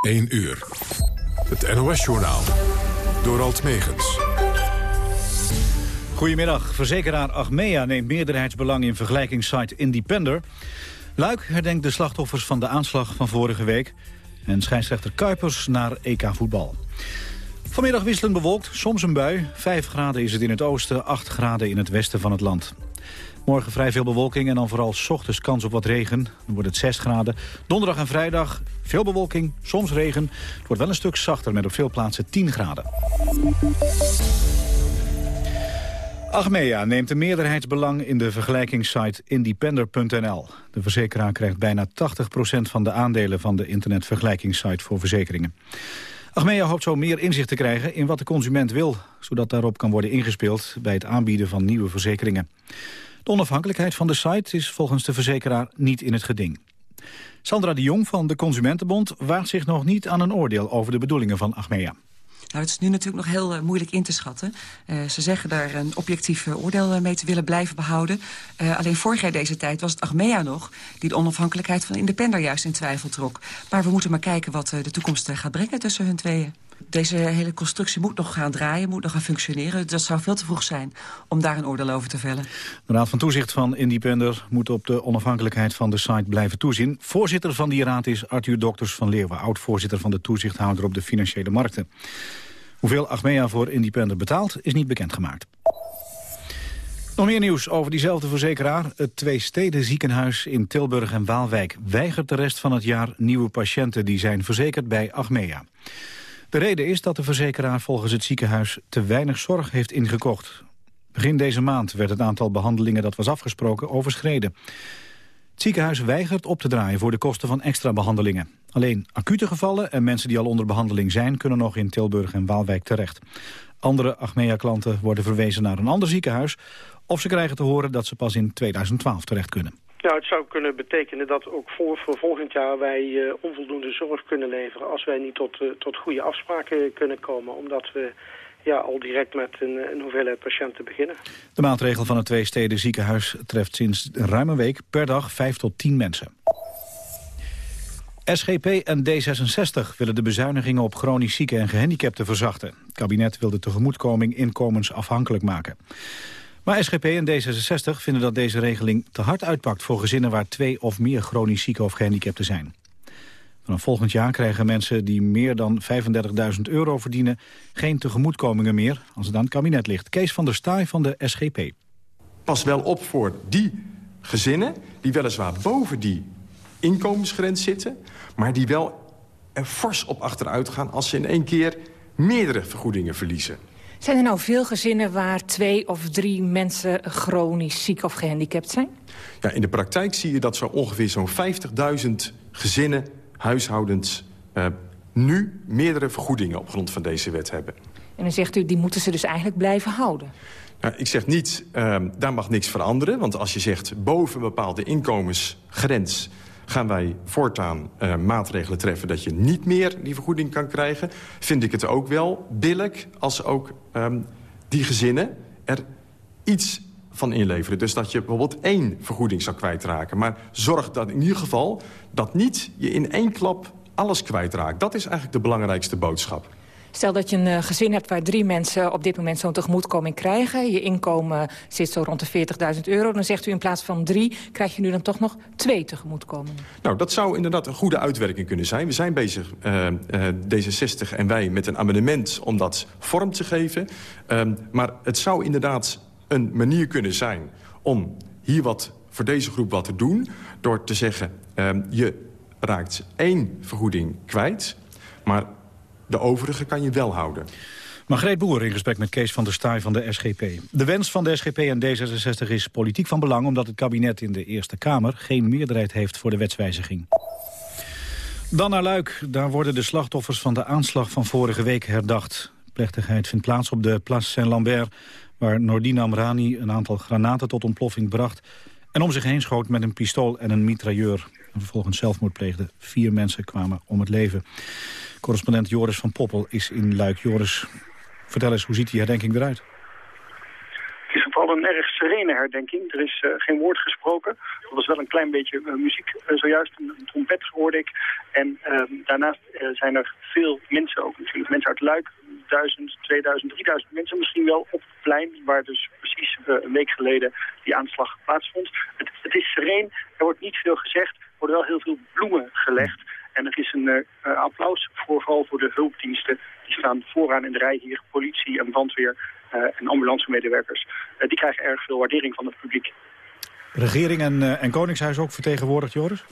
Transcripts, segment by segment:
1 uur. Het NOS-journaal. Door Alt Megens. Goedemiddag. Verzekeraar Achmea neemt meerderheidsbelang in vergelijkingssite Independer. Luik herdenkt de slachtoffers van de aanslag van vorige week. En scheidsrechter Kuipers naar EK voetbal. Vanmiddag wisselend bewolkt, soms een bui. 5 graden is het in het oosten, 8 graden in het westen van het land. Morgen vrij veel bewolking en dan vooral s ochtends kans op wat regen. Dan wordt het 6 graden. Donderdag en vrijdag veel bewolking, soms regen. Het wordt wel een stuk zachter met op veel plaatsen 10 graden. Achmea neemt een meerderheidsbelang in de vergelijkingssite independer.nl. De verzekeraar krijgt bijna 80% van de aandelen van de internetvergelijkingssite voor verzekeringen. Achmea hoopt zo meer inzicht te krijgen in wat de consument wil... zodat daarop kan worden ingespeeld bij het aanbieden van nieuwe verzekeringen. De onafhankelijkheid van de site is volgens de verzekeraar niet in het geding. Sandra de Jong van de Consumentenbond waagt zich nog niet aan een oordeel over de bedoelingen van Achmea. Nou, het is nu natuurlijk nog heel uh, moeilijk in te schatten. Uh, ze zeggen daar een objectief uh, oordeel mee te willen blijven behouden. alleen vorig jaar deze tijd was het Achmea nog... die de onafhankelijkheid van Independer juist in twijfel trok. Maar we moeten maar kijken wat de toekomst gaat brengen tussen hun tweeën. Deze hele constructie moet nog gaan draaien, moet nog gaan functioneren. Dat zou veel te vroeg zijn om daar een oordeel over te vellen. De Raad van Toezicht van Independer moet op de onafhankelijkheid van de site blijven toezien. Voorzitter van die raad is Arthur Dokters van Leeuwen, oud-voorzitter van de toezichthouder op de financiële markten. Hoeveel Achmea voor Independer betaalt is niet bekendgemaakt. Nog meer nieuws over diezelfde verzekeraar. Het Twee-Steden ziekenhuis in Tilburg en Waalwijk weigert de rest van het jaar nieuwe patiënten die zijn verzekerd bij Achmea. De reden is dat de verzekeraar volgens het ziekenhuis te weinig zorg heeft ingekocht. Begin deze maand werd het aantal behandelingen dat was afgesproken overschreden. Het ziekenhuis weigert op te draaien voor de kosten van extra behandelingen. Alleen acute gevallen en mensen die al onder behandeling zijn... kunnen nog in Tilburg en Waalwijk terecht. Andere Achmea-klanten worden verwezen naar een ander ziekenhuis... of ze krijgen te horen dat ze pas in 2012 terecht kunnen. Nou, het zou kunnen betekenen dat ook voor, volgend jaar wij uh, onvoldoende zorg kunnen leveren... als wij niet tot, uh, tot goede afspraken kunnen komen. Omdat we ja, al direct met een, een hoeveelheid patiënten beginnen. De maatregel van het twee-steden ziekenhuis treft sinds ruim een week per dag 5 tot 10 mensen. SGP en D66 willen de bezuinigingen op chronisch zieken en gehandicapten verzachten. Het kabinet wil de tegemoetkoming inkomensafhankelijk maken. Maar SGP en D66 vinden dat deze regeling te hard uitpakt voor gezinnen waar twee of meer chronisch zieken of gehandicapten zijn. Vanaf volgend jaar krijgen mensen die meer dan 35.000 euro verdienen geen tegemoetkomingen meer als het aan het kabinet ligt. Kees van der Staaij van de SGP. Pas wel op voor die gezinnen die weliswaar boven die inkomensgrens zitten... maar die wel er fors op achteruit gaan als ze in één keer meerdere vergoedingen verliezen. Zijn er nou veel gezinnen waar twee of drie mensen chronisch ziek of gehandicapt zijn? Ja, in de praktijk zie je dat zo ongeveer zo'n 50.000 gezinnen, huishoudens... Uh, nu meerdere vergoedingen op grond van deze wet hebben. En dan zegt u, die moeten ze dus eigenlijk blijven houden? Nou, ik zeg niet, uh, daar mag niks veranderen. Want als je zegt, boven een bepaalde inkomensgrens gaan wij voortaan uh, maatregelen treffen... dat je niet meer die vergoeding kan krijgen... vind ik het ook wel billig als ook um, die gezinnen er iets van inleveren. Dus dat je bijvoorbeeld één vergoeding zou kwijtraken. Maar zorg dat in ieder geval dat niet je in één klap alles kwijtraakt. Dat is eigenlijk de belangrijkste boodschap. Stel dat je een uh, gezin hebt waar drie mensen op dit moment zo'n tegemoetkoming krijgen. Je inkomen zit zo rond de 40.000 euro. Dan zegt u in plaats van drie krijg je nu dan toch nog twee tegemoetkomingen. Nou, dat zou inderdaad een goede uitwerking kunnen zijn. We zijn bezig, uh, uh, D66 en wij, met een amendement om dat vorm te geven. Ehm, maar het zou inderdaad een manier kunnen zijn om hier wat voor deze groep wat te doen. Door te zeggen, ehm, je raakt één vergoeding kwijt... maar de overige kan je wel houden. Margreet Boer in gesprek met Kees van der Staaij van de SGP. De wens van de SGP en D66 is politiek van belang... omdat het kabinet in de Eerste Kamer geen meerderheid heeft voor de wetswijziging. Dan naar Luik. Daar worden de slachtoffers van de aanslag van vorige week herdacht. Plechtigheid vindt plaats op de Place Saint-Lambert... waar Nordin Amrani een aantal granaten tot ontploffing bracht... en om zich heen schoot met een pistool en een mitrailleur. En vervolgens zelfmoord pleegde. Vier mensen kwamen om het leven. Correspondent Joris van Poppel is in Luik. Joris, vertel eens, hoe ziet die herdenking eruit? Het is hadden een erg serene herdenking. Er is geen woord gesproken. Er was wel een klein beetje muziek zojuist, een, trompet hoorde ik. En ehm, daarnaast zijn er veel mensen ook natuurlijk. Mensen uit Luik, 1000, 2000, 3000 mensen misschien wel op het plein... waar dus precies een week geleden die aanslag plaatsvond. Het, het is sereen, er wordt niet veel gezegd. Worden wel heel veel bloemen gelegd. En er is een uh, applaus voor, vooral voor de hulpdiensten. Die staan vooraan in de rij hier, politie en brandweer uh, en ambulancemedewerkers. Uh, die krijgen erg veel waardering van het publiek. Regering en, en Koningshuis ook vertegenwoordigd, Joris?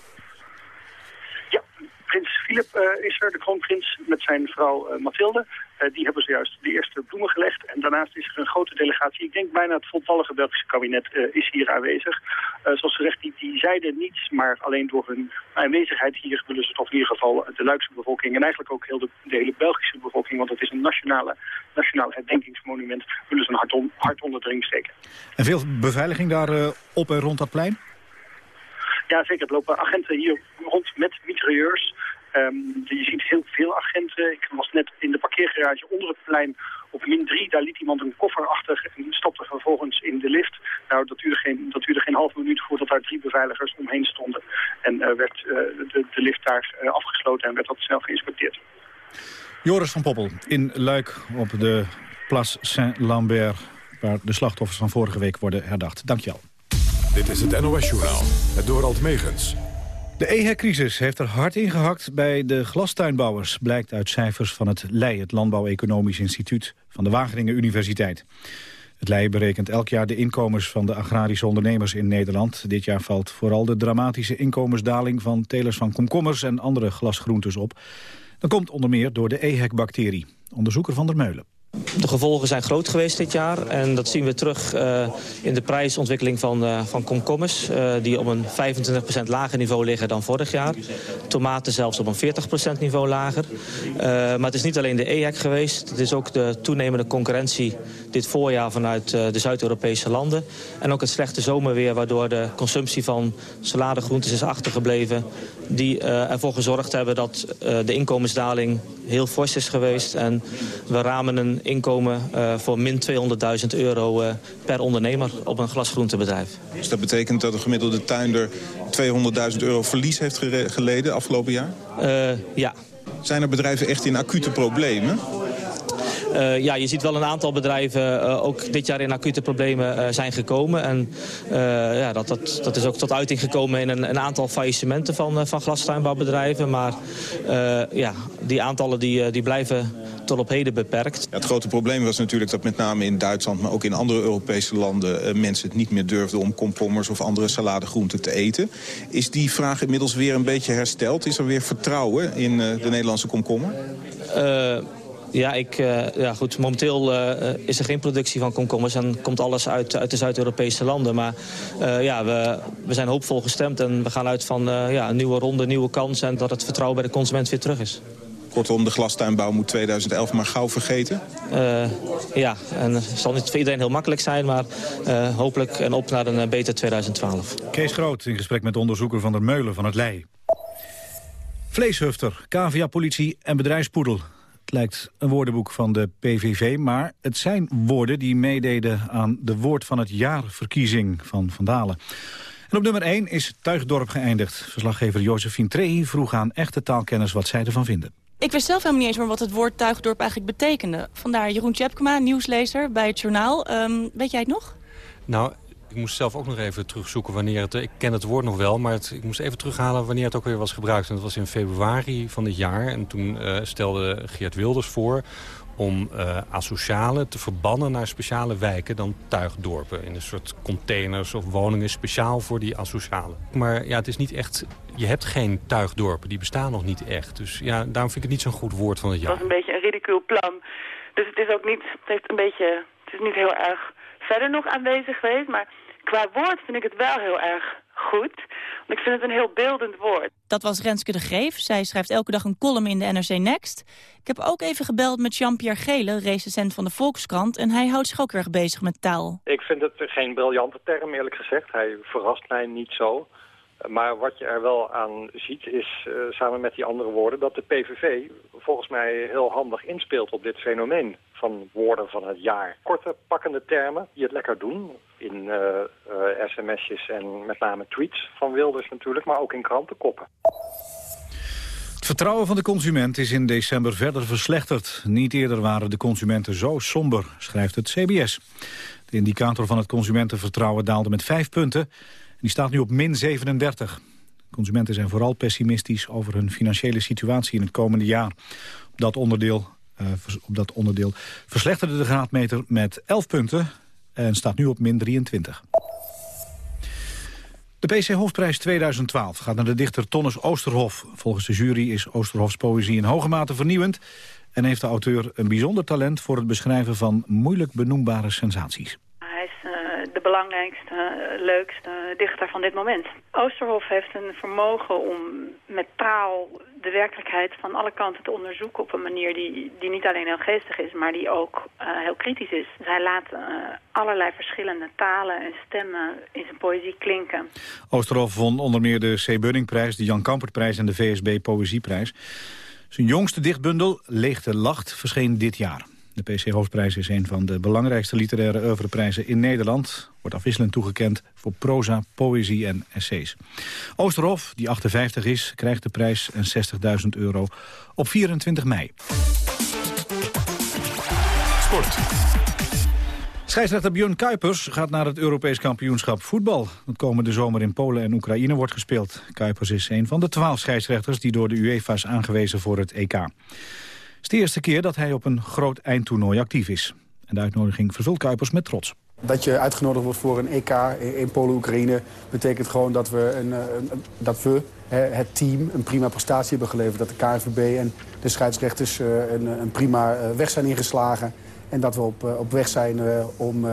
Prins Filip is er, de kroonprins, met zijn vrouw Mathilde. Uh, die hebben zojuist de eerste bloemen gelegd. En daarnaast is er een grote delegatie. Ik denk bijna het voltallige Belgische kabinet is hier aanwezig. Zoals gezegd, die, die zeiden niets, maar alleen door hun aanwezigheid hier willen ze toch in ieder geval de Luikse bevolking en eigenlijk ook heel de, de, hele Belgische bevolking, want het is een nationale, nationaal herdenkingsmonument, willen ze een hart, on, hart onder de ring steken. En veel beveiliging daar op en rond dat plein? Ja, zeker. Er lopen agenten hier rond met mitrailleurs. Um, je ziet heel veel agenten. Ik was net in de parkeergarage onder het plein op min 3. Daar liet iemand een koffer achter en stopte vervolgens in de lift. Nou, dat duurde geen, dat duurde geen half minuut voordat daar drie beveiligers omheen stonden. En uh, werd uh, de, de, lift daar uh, afgesloten en werd dat snel geïnspecteerd. Joris van Poppel in Luik op de Place Saint-Lambert... waar de slachtoffers van vorige week worden herdacht. Dankjewel. Dit is het NOS-journaal, het Dorald Megens. De EHEC-crisis heeft er hard ingehakt bij de glastuinbouwers... blijkt uit cijfers van het LEI, het Landbouw-Economisch Instituut... van de Wageningen Universiteit. Het LEI berekent elk jaar de inkomens van de agrarische ondernemers in Nederland. Dit jaar valt vooral de dramatische inkomensdaling van telers van komkommers... en andere glasgroentes op. Dat komt onder meer door de EHEC-bacterie. Onderzoeker van der Meulen. De gevolgen zijn groot geweest dit jaar. En dat zien we terug uh, in de prijsontwikkeling van, uh, van komkommers. Uh, die op een 25% lager niveau liggen dan vorig jaar. Tomaten zelfs op een 40% niveau lager. maar het is niet alleen de EHEC geweest. Het is ook de toenemende concurrentie dit voorjaar vanuit de Zuid-Europese landen. En ook het slechte zomerweer waardoor de consumptie van saladegroentes is achtergebleven. Die ervoor gezorgd hebben dat de inkomensdaling heel fors is geweest. En we ramen een inkomen uh, voor min 200.000 euro uh, per ondernemer op een glasgroentebedrijf. Dus dat betekent dat de gemiddelde tuinder 200.000 euro verlies heeft geleden afgelopen jaar? Uh, ja. Zijn er bedrijven echt in acute problemen? Uh, ja, je ziet wel een aantal bedrijven uh, ook dit jaar in acute problemen uh, zijn gekomen. En ja, dat, dat, dat is ook tot uiting gekomen in een, een aantal faillissementen van, van glastuinbouwbedrijven. Maar ja, die aantallen die, die blijven tot op heden beperkt. Ja, het grote probleem was natuurlijk dat met name in Duitsland... maar ook in andere Europese landen mensen het niet meer durfden... om komkommers of andere saladegroenten te eten. Is die vraag inmiddels weer een beetje hersteld? Is er weer vertrouwen in de Nederlandse komkommer? Ja, ik, uh, ja goed, momenteel uh, is er geen productie van komkommers... en komt alles uit, uit de Zuid-Europese landen. Maar uh, ja, we, we zijn hoopvol gestemd en we gaan uit van ja, een nieuwe ronde, nieuwe kans... en dat het vertrouwen bij de consument weer terug is. Kortom, de glastuinbouw moet 2011 maar gauw vergeten? ja, en het zal niet voor iedereen heel makkelijk zijn... maar hopelijk en op naar een beter 2012. Kees Groot in gesprek met onderzoeker Van der Meulen van het Lei. Vleeshufter, cavia-politie en bedrijfspoedel. Het lijkt een woordenboek van de PVV, maar het zijn woorden die meededen aan de woord van het jaarverkiezing van Vandalen. En op nummer 1 is Tuigdorp geëindigd. Verslaggever Josephine Trehi vroeg aan echte taalkenners wat zij ervan vinden. Ik wist zelf helemaal niet eens meer wat het woord Tuigdorp eigenlijk betekende. Vandaar Jeroen Tjepkema, nieuwslezer bij het journaal. Um, weet jij het nog? Nou, ik moest zelf ook nog even terugzoeken wanneer het... Ik ken het woord nog wel, maar het, ik moest even terughalen wanneer het ook weer was gebruikt. En dat was in februari van dit jaar. En toen uh, stelde Geert Wilders voor om uh, asocialen te verbannen naar speciale wijken dan tuigdorpen. In een soort containers of woningen speciaal voor die asocialen. Maar ja, het is niet echt... Je hebt geen tuigdorpen, die bestaan nog niet echt. Dus ja, daarom vind ik het niet zo'n goed woord van het jaar. Het was een beetje een ridicule plan. Dus het is ook niet... Het heeft een beetje... Het is niet heel erg verder nog aanwezig geweest. Maar qua woord vind ik het wel heel erg goed. Want ik vind het een heel beeldend woord. Dat was Renske de Greef. Zij schrijft elke dag een column in de NRC Next. Ik heb ook even gebeld met Jean-Pierre Gele, recensent van de Volkskrant. En hij houdt zich ook erg bezig met taal. Ik vind het geen briljante term, eerlijk gezegd. Hij verrast mij niet zo. Maar wat je er wel aan ziet is, uh, samen met die andere woorden... dat de PVV volgens mij heel handig inspeelt op dit fenomeen van woorden van het jaar. Korte, pakkende termen die het lekker doen. In uh, uh, sms'jes en met name tweets van Wilders natuurlijk, maar ook in krantenkoppen. Het vertrouwen van de consument is in december verder verslechterd. Niet eerder waren de consumenten zo somber, schrijft het CBS. De indicator van het consumentenvertrouwen daalde met vijf punten. Die staat nu op min 37. Consumenten zijn vooral pessimistisch over hun financiële situatie in het komende jaar. Op dat onderdeel, uh, op dat onderdeel verslechterde de graadmeter met 11 punten en staat nu op min 23. De PC Hoofdprijs 2012 gaat naar de dichter Tonnes Oosterhof. Volgens de jury is Oosterhofs poëzie in hoge mate vernieuwend... en heeft de auteur een bijzonder talent voor het beschrijven van moeilijk benoembare sensaties de belangrijkste, eh, leukste dichter van dit moment. Oosterhof heeft een vermogen om met taal de werkelijkheid van alle kanten te onderzoeken op een manier die, die niet alleen heel geestig is, maar die ook uh, heel kritisch is. Hij laat uh, allerlei verschillende talen en stemmen in zijn poëzie klinken. Oosterhof won onder meer de C. Bunningprijs, de Jan Kampertprijs en de VSB Poëzieprijs. Zijn jongste dichtbundel, Leegte Lacht, verscheen dit jaar. De PC Hoofdprijs is een van de belangrijkste literaire oeuvreprijzen in Nederland. Wordt afwisselend toegekend voor proza, poëzie en essays. Oosterhof, die 58 is, krijgt de prijs en 60.000 euro op 24 mei. Sport. Scheidsrechter Björn Kuipers gaat naar het Europees kampioenschap voetbal. Dat komende zomer in Polen en Oekraïne wordt gespeeld. Kuipers is een van de twaalf scheidsrechters die door de UEFA is aangewezen voor het EK. Het is de eerste keer dat hij op een groot eindtoernooi actief is. En de uitnodiging vervult Kuipers met trots. Dat je uitgenodigd wordt voor een EK in Polen-Oekraïne... betekent gewoon dat we, een, een, dat we het team een prima prestatie hebben geleverd. Dat de KNVB en de scheidsrechters eh, een, een prima eh, weg zijn ingeslagen. En dat we op, eh, op weg zijn om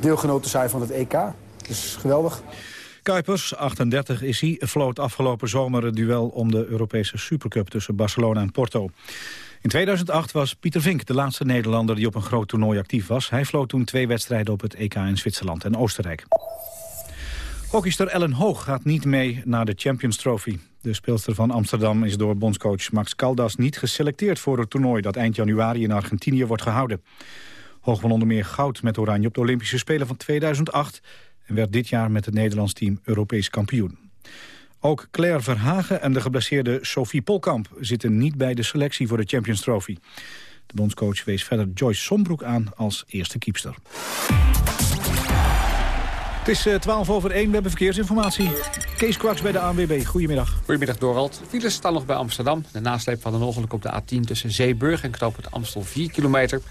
deelgenoot te zijn van het EK. Dus geweldig. Kuipers, 38 is hij, floot afgelopen zomer het duel om de Europese Supercup tussen Barcelona en Porto. In 2008 was Pieter Vink de laatste Nederlander die op een groot toernooi actief was. Hij floot toen twee wedstrijden op het EK in Zwitserland en Oostenrijk. Hockeyster Ellen Hoog gaat niet mee naar de Champions Trophy. De speelster van Amsterdam is door bondscoach Max Caldas niet geselecteerd voor het toernooi dat eind januari in Argentinië wordt gehouden. Hoog won onder meer goud met Oranje op de Olympische Spelen van 2008 en werd dit jaar met het Nederlands team Europees kampioen. Ook Claire Verhagen en de geblesseerde Sophie Polkamp zitten niet bij de selectie voor de Champions Trophy. De bondscoach wees verder Joyce Sombroek aan als eerste kiepster. Het is 12 eh, over 1, we hebben verkeersinformatie. Kees Kwaks bij de ANWB, goedemiddag. Goedemiddag Dorald. Files staan nog bij Amsterdam. De nasleep van een ongeluk op de A10 tussen Zeeburg en Knoop het Amstel 4 kilometer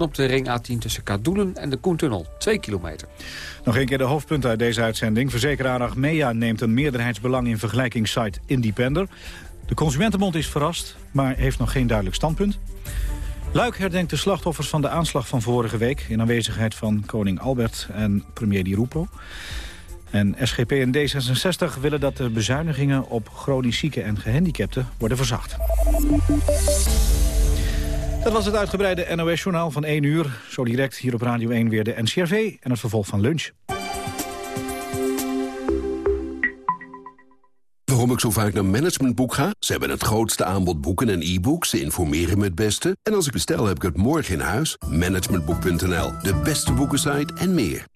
op de ring A10 tussen Kadoelen en de Koentunnel, 2 kilometer. Nog een keer de hoofdpunten uit deze uitzending. Verzekeraar Achmea neemt een meerderheidsbelang in vergelijkingssite Independer. De Consumentenbond is verrast, maar heeft nog geen duidelijk standpunt. Luik herdenkt de slachtoffers van de aanslag van vorige week... in aanwezigheid van koning Albert en premier Di Rupo. En SGP en D66 willen dat de bezuinigingen op chronisch zieken en gehandicapten worden verzacht. Dat was het uitgebreide NOS-journaal van 1 uur. Zo direct hier op Radio 1 weer de NCRV en het vervolg van lunch. Waarom ik zo vaak naar Managementboek ga? Ze hebben het grootste aanbod boeken en e-books. Ze informeren me het beste. En als ik bestel, heb ik het morgen in huis. Managementboek.nl, de beste boekensite en meer.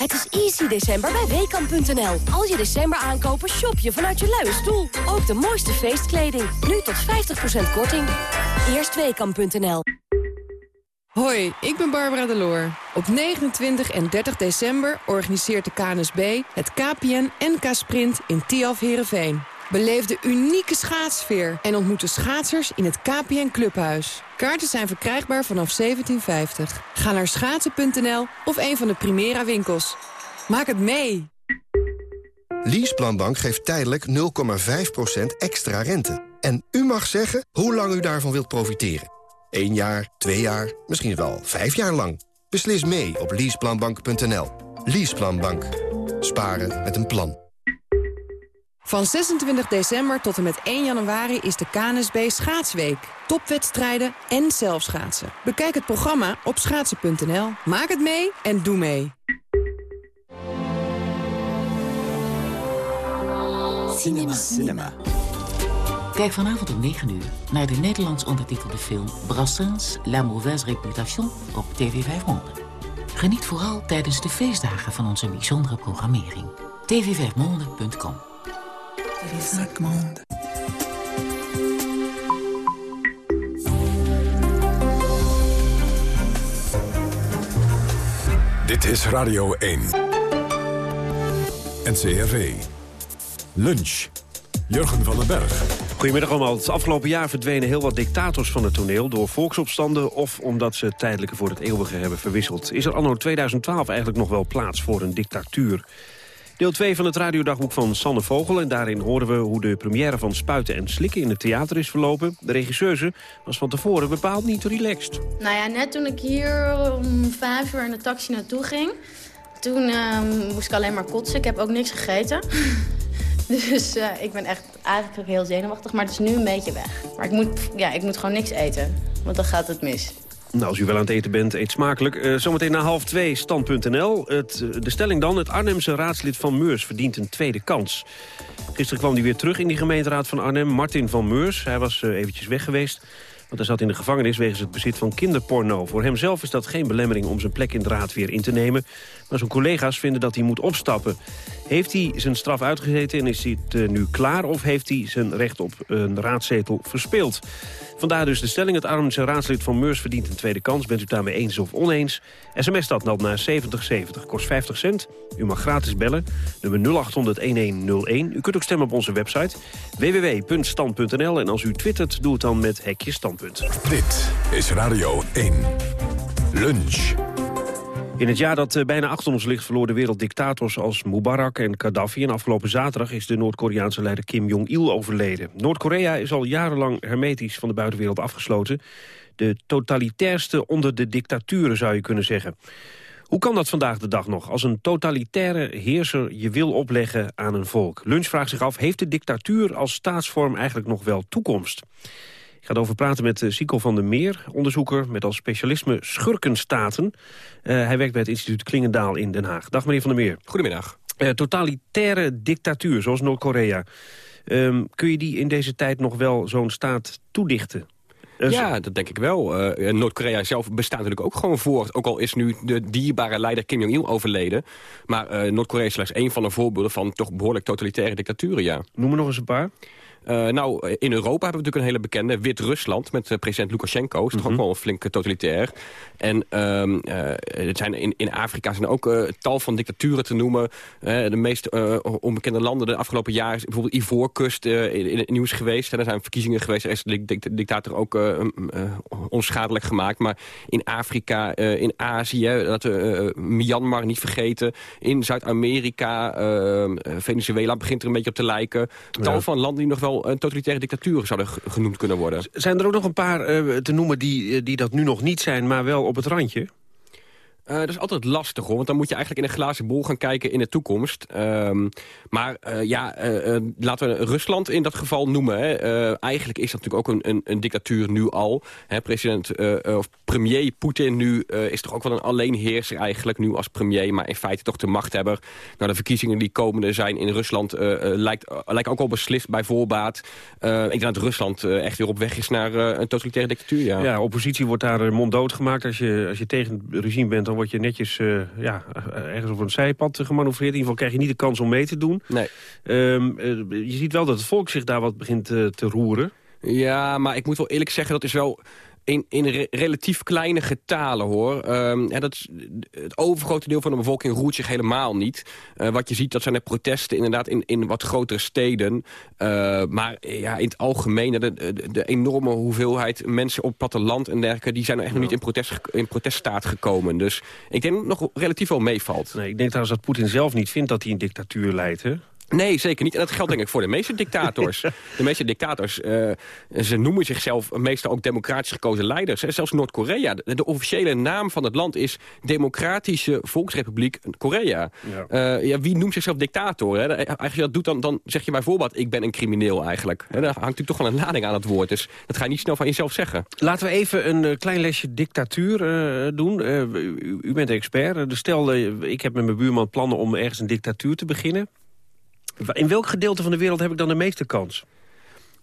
Het is easy december bij Weekamp.nl. Als je december aankopen, shop je vanuit je luie stoel. Ook de mooiste feestkleding. Nu tot 50% korting. Eerst Weekamp.nl. Hoi, ik ben Barbara Deloor. Op 29 en 30 december organiseert de KNSB het KPN NK Sprint in Tiaf Herenveen. Beleef de unieke schaatsfeer en ontmoet de schaatsers in het KPN Clubhuis. Kaarten zijn verkrijgbaar vanaf 1750. Ga naar schaatsen.nl of een van de Primera winkels. Maak het mee! Leaseplanbank geeft tijdelijk 0,5% extra rente. En u mag zeggen hoe lang u daarvan wilt profiteren. 1 jaar, 2 jaar, misschien wel 5 jaar lang. Beslis mee op leaseplanbank.nl. Leaseplanbank. Sparen met een plan. Van 26 december tot en met 1 januari is de KNSB Schaatsweek. Topwedstrijden en zelfschaatsen. Bekijk het programma op schaatsen.nl. Maak het mee en doe mee. Cinema. Cinema. Kijk vanavond om 9 uur naar de Nederlands ondertitelde film... Brassens, La Mauvaise Réputation op TV 500. Geniet vooral tijdens de feestdagen van onze bijzondere programmering. tv5monde.com Dit is Radio 1. NCRV. Lunch. Jurgen van den Berg. Goedemiddag allemaal. Het afgelopen jaar verdwenen heel wat dictators van het toneel... door volksopstanden of omdat ze tijdelijke voor het eeuwige hebben verwisseld. Is er anno 2012 eigenlijk nog wel plaats voor een dictatuur? Deel 2 van het radiodagboek van Sanne Vogel. En daarin horen we hoe de première van Spuiten en Slikken in het theater is verlopen. De regisseuse was van tevoren bepaald niet relaxed. Nou ja, net toen ik hier om vijf uur in de taxi naartoe ging... toen ehm, moest ik alleen maar kotsen. Ik heb ook niks gegeten. dus uh, ik ben echt eigenlijk heel zenuwachtig. Maar het is nu een beetje weg. Maar ik moet, ja, ik moet gewoon niks eten. Want dan gaat het mis. Nou, als u wel aan het eten bent, eet smakelijk. Uh, zometeen na half twee, stand.nl. Uh, de stelling dan, het Arnhemse raadslid van Meurs verdient een tweede kans. Gisteren kwam hij weer terug in die gemeenteraad van Arnhem, Martin van Meurs. Hij was uh, eventjes weg geweest, want hij zat in de gevangenis... wegens het bezit van kinderporno. Voor hemzelf is dat geen belemmering om zijn plek in de raad weer in te nemen. Maar zijn collega's vinden dat hij moet opstappen. Heeft hij zijn straf uitgezeten en is hij het nu klaar... of heeft hij zijn recht op een raadzetel verspeeld? Vandaar dus de stelling. Het Arnhemse raadslid van Meurs verdient een tweede kans. Bent u daarmee eens of oneens? SMS dat dan naar 7070. Kost 50 cent. U mag gratis bellen. Nummer 0800-1101. U kunt ook stemmen op onze website www.stand.nl. En als u twittert, doe het dan met hekje standpunt. Dit is Radio 1. Lunch. In het jaar dat bijna achter ons ligt verloor de wereld dictators als Mubarak en Gaddafi. En afgelopen zaterdag is de Noord-Koreaanse leider Kim Jong-il overleden. Noord-Korea is al jarenlang hermetisch van de buitenwereld afgesloten. De totalitairste onder de dictaturen zou je kunnen zeggen. Hoe kan dat vandaag de dag nog, als een totalitaire heerser je wil opleggen aan een volk? Lunch vraagt zich af, heeft de dictatuur als staatsvorm eigenlijk nog wel toekomst? Ik ga erover praten met uh, Sico van der Meer, onderzoeker met als specialisme schurkenstaten. Uh, hij werkt bij het instituut Klingendaal in Den Haag. Dag meneer van der Meer. Goedemiddag. Uh, totalitaire dictatuur, zoals Noord-Korea. Um, kun je die in deze tijd nog wel zo'n staat toedichten? Ja, dat denk ik wel. Uh, Noord-Korea zelf bestaat natuurlijk ook gewoon voort. Ook al is nu de dierbare leider Kim Jong-il overleden. Maar uh, Noord-Korea is slechts één van de voorbeelden van toch behoorlijk totalitaire dictaturen, ja. Noem er nog eens een paar. Uh, nou, in Europa hebben we natuurlijk een hele bekende Wit-Rusland... met uh, president Lukashenko, is toch mm -hmm. ook wel een flink totalitair. En um, uh, het zijn in, in Afrika zijn ook tal van dictaturen te noemen. de meest onbekende landen de afgelopen jaren... is bijvoorbeeld Ivoorkust in, in, het nieuws geweest. En er zijn verkiezingen geweest. Er is de dictator ook onschadelijk gemaakt. Maar in Afrika, in Azië, dat we Myanmar niet vergeten... in Zuid-Amerika, Venezuela begint er een beetje op te lijken. Tal ja. van landen die nog wel een totalitaire dictatuur zouden genoemd kunnen worden. Zijn er ook nog een paar uh, te noemen die, die dat nu nog niet zijn, maar wel op het randje? Uh, dat is altijd lastig hoor, want dan moet je eigenlijk in een glazen bol gaan kijken in de toekomst. Um, maar uh, ja, uh, laten we Rusland in dat geval noemen. Hè. eigenlijk is dat natuurlijk ook een, een, een dictatuur nu al. Hè, president of premier Poetin nu is toch ook wel een alleenheerser eigenlijk nu als premier. Maar in feite toch de machthebber. Nou, de verkiezingen die komende zijn in Rusland lijkt, lijkt ook al beslist bij voorbaat. ik denk dat Rusland echt weer op weg is naar een totalitaire dictatuur. Ja. ja, oppositie wordt daar monddood gemaakt. Als je, als je tegen het regime bent, dan word je netjes uh, ja, ergens op een zijpad gemanoeuvreerd. In ieder geval krijg je niet de kans om mee te doen. Nee. Um, uh, je ziet wel dat het volk zich daar wat begint te roeren. Ja, maar ik moet wel eerlijk zeggen, dat is wel in, in re relatief kleine getalen, hoor. Um, ja, dat is, het overgrote deel van de bevolking roert zich helemaal niet. Uh, wat je ziet, dat zijn de protesten inderdaad in, in wat grotere steden. Uh, maar ja, in het algemeen, de, de, de, enorme hoeveelheid mensen op het platteland en dergelijke... die zijn er echt nog niet in, protest, in proteststaat gekomen. Dus ik denk dat het nog relatief wel meevalt. Nee, ik denk trouwens dat Poetin zelf niet vindt dat hij een dictatuur leidt, hè? Nee, zeker niet. En dat geldt denk ik voor de meeste dictators. de meeste dictators, uh, ze noemen zichzelf meestal ook democratisch gekozen leiders. Zelfs Noord-Korea. De, de, officiële naam van het land is Democratische Volksrepubliek Korea. Ja. Uh, ja, wie noemt zichzelf dictator? Hè? Als je dat doet, dan, dan zeg je bijvoorbeeld... ik ben een crimineel eigenlijk. Daar hangt natuurlijk toch wel een lading aan het woord. Dus dat ga je niet snel van jezelf zeggen. Laten we even een uh, klein lesje dictatuur doen. U, u, bent expert. Dus stel, ik heb met mijn buurman plannen om ergens een dictatuur te beginnen. In welk gedeelte van de wereld heb ik dan de meeste kans?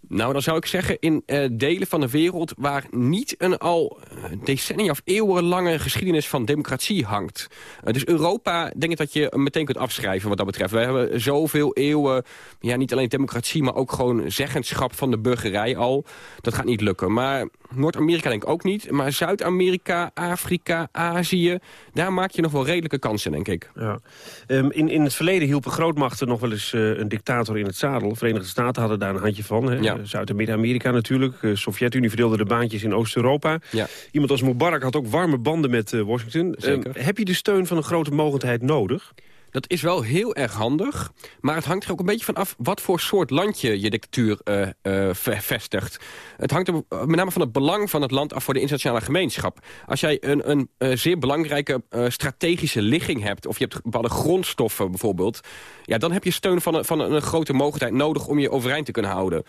Nou, dan zou ik zeggen in uh, delen van de wereld... waar niet een al decennia of eeuwenlange geschiedenis van democratie hangt. Uh, dus Europa, denk ik dat je meteen kunt afschrijven wat dat betreft. We hebben zoveel eeuwen, ja, niet alleen democratie... maar ook gewoon zeggenschap van de burgerij al. Dat gaat niet lukken. Maar Noord-Amerika denk ik ook niet. Maar Zuid-Amerika, Afrika, Azië... daar maak je nog wel redelijke kansen, denk ik. Ja. Um, in, in het verleden hielpen grootmachten nog wel eens uh, een dictator in het zadel. De Verenigde Staten hadden daar een handje van. Ja. Zuid- en Midden-Amerika natuurlijk. De uh, Sovjet-Unie verdeelde de baantjes in Oost-Europa. Ja. Iemand als Mubarak had ook warme banden met uh, Washington. Um, heb je de steun van een grote mogendheid nodig? Dat is wel heel erg handig, maar het hangt er ook een beetje van af... wat voor soort land je dictatuur uh, vestigt. Het hangt er met name van het belang van het land af voor de internationale gemeenschap. Als jij een, een zeer belangrijke strategische ligging hebt... of je hebt bepaalde grondstoffen bijvoorbeeld... ja, dan heb je steun van een, van een grote mogelijkheid nodig om je overeind te kunnen houden.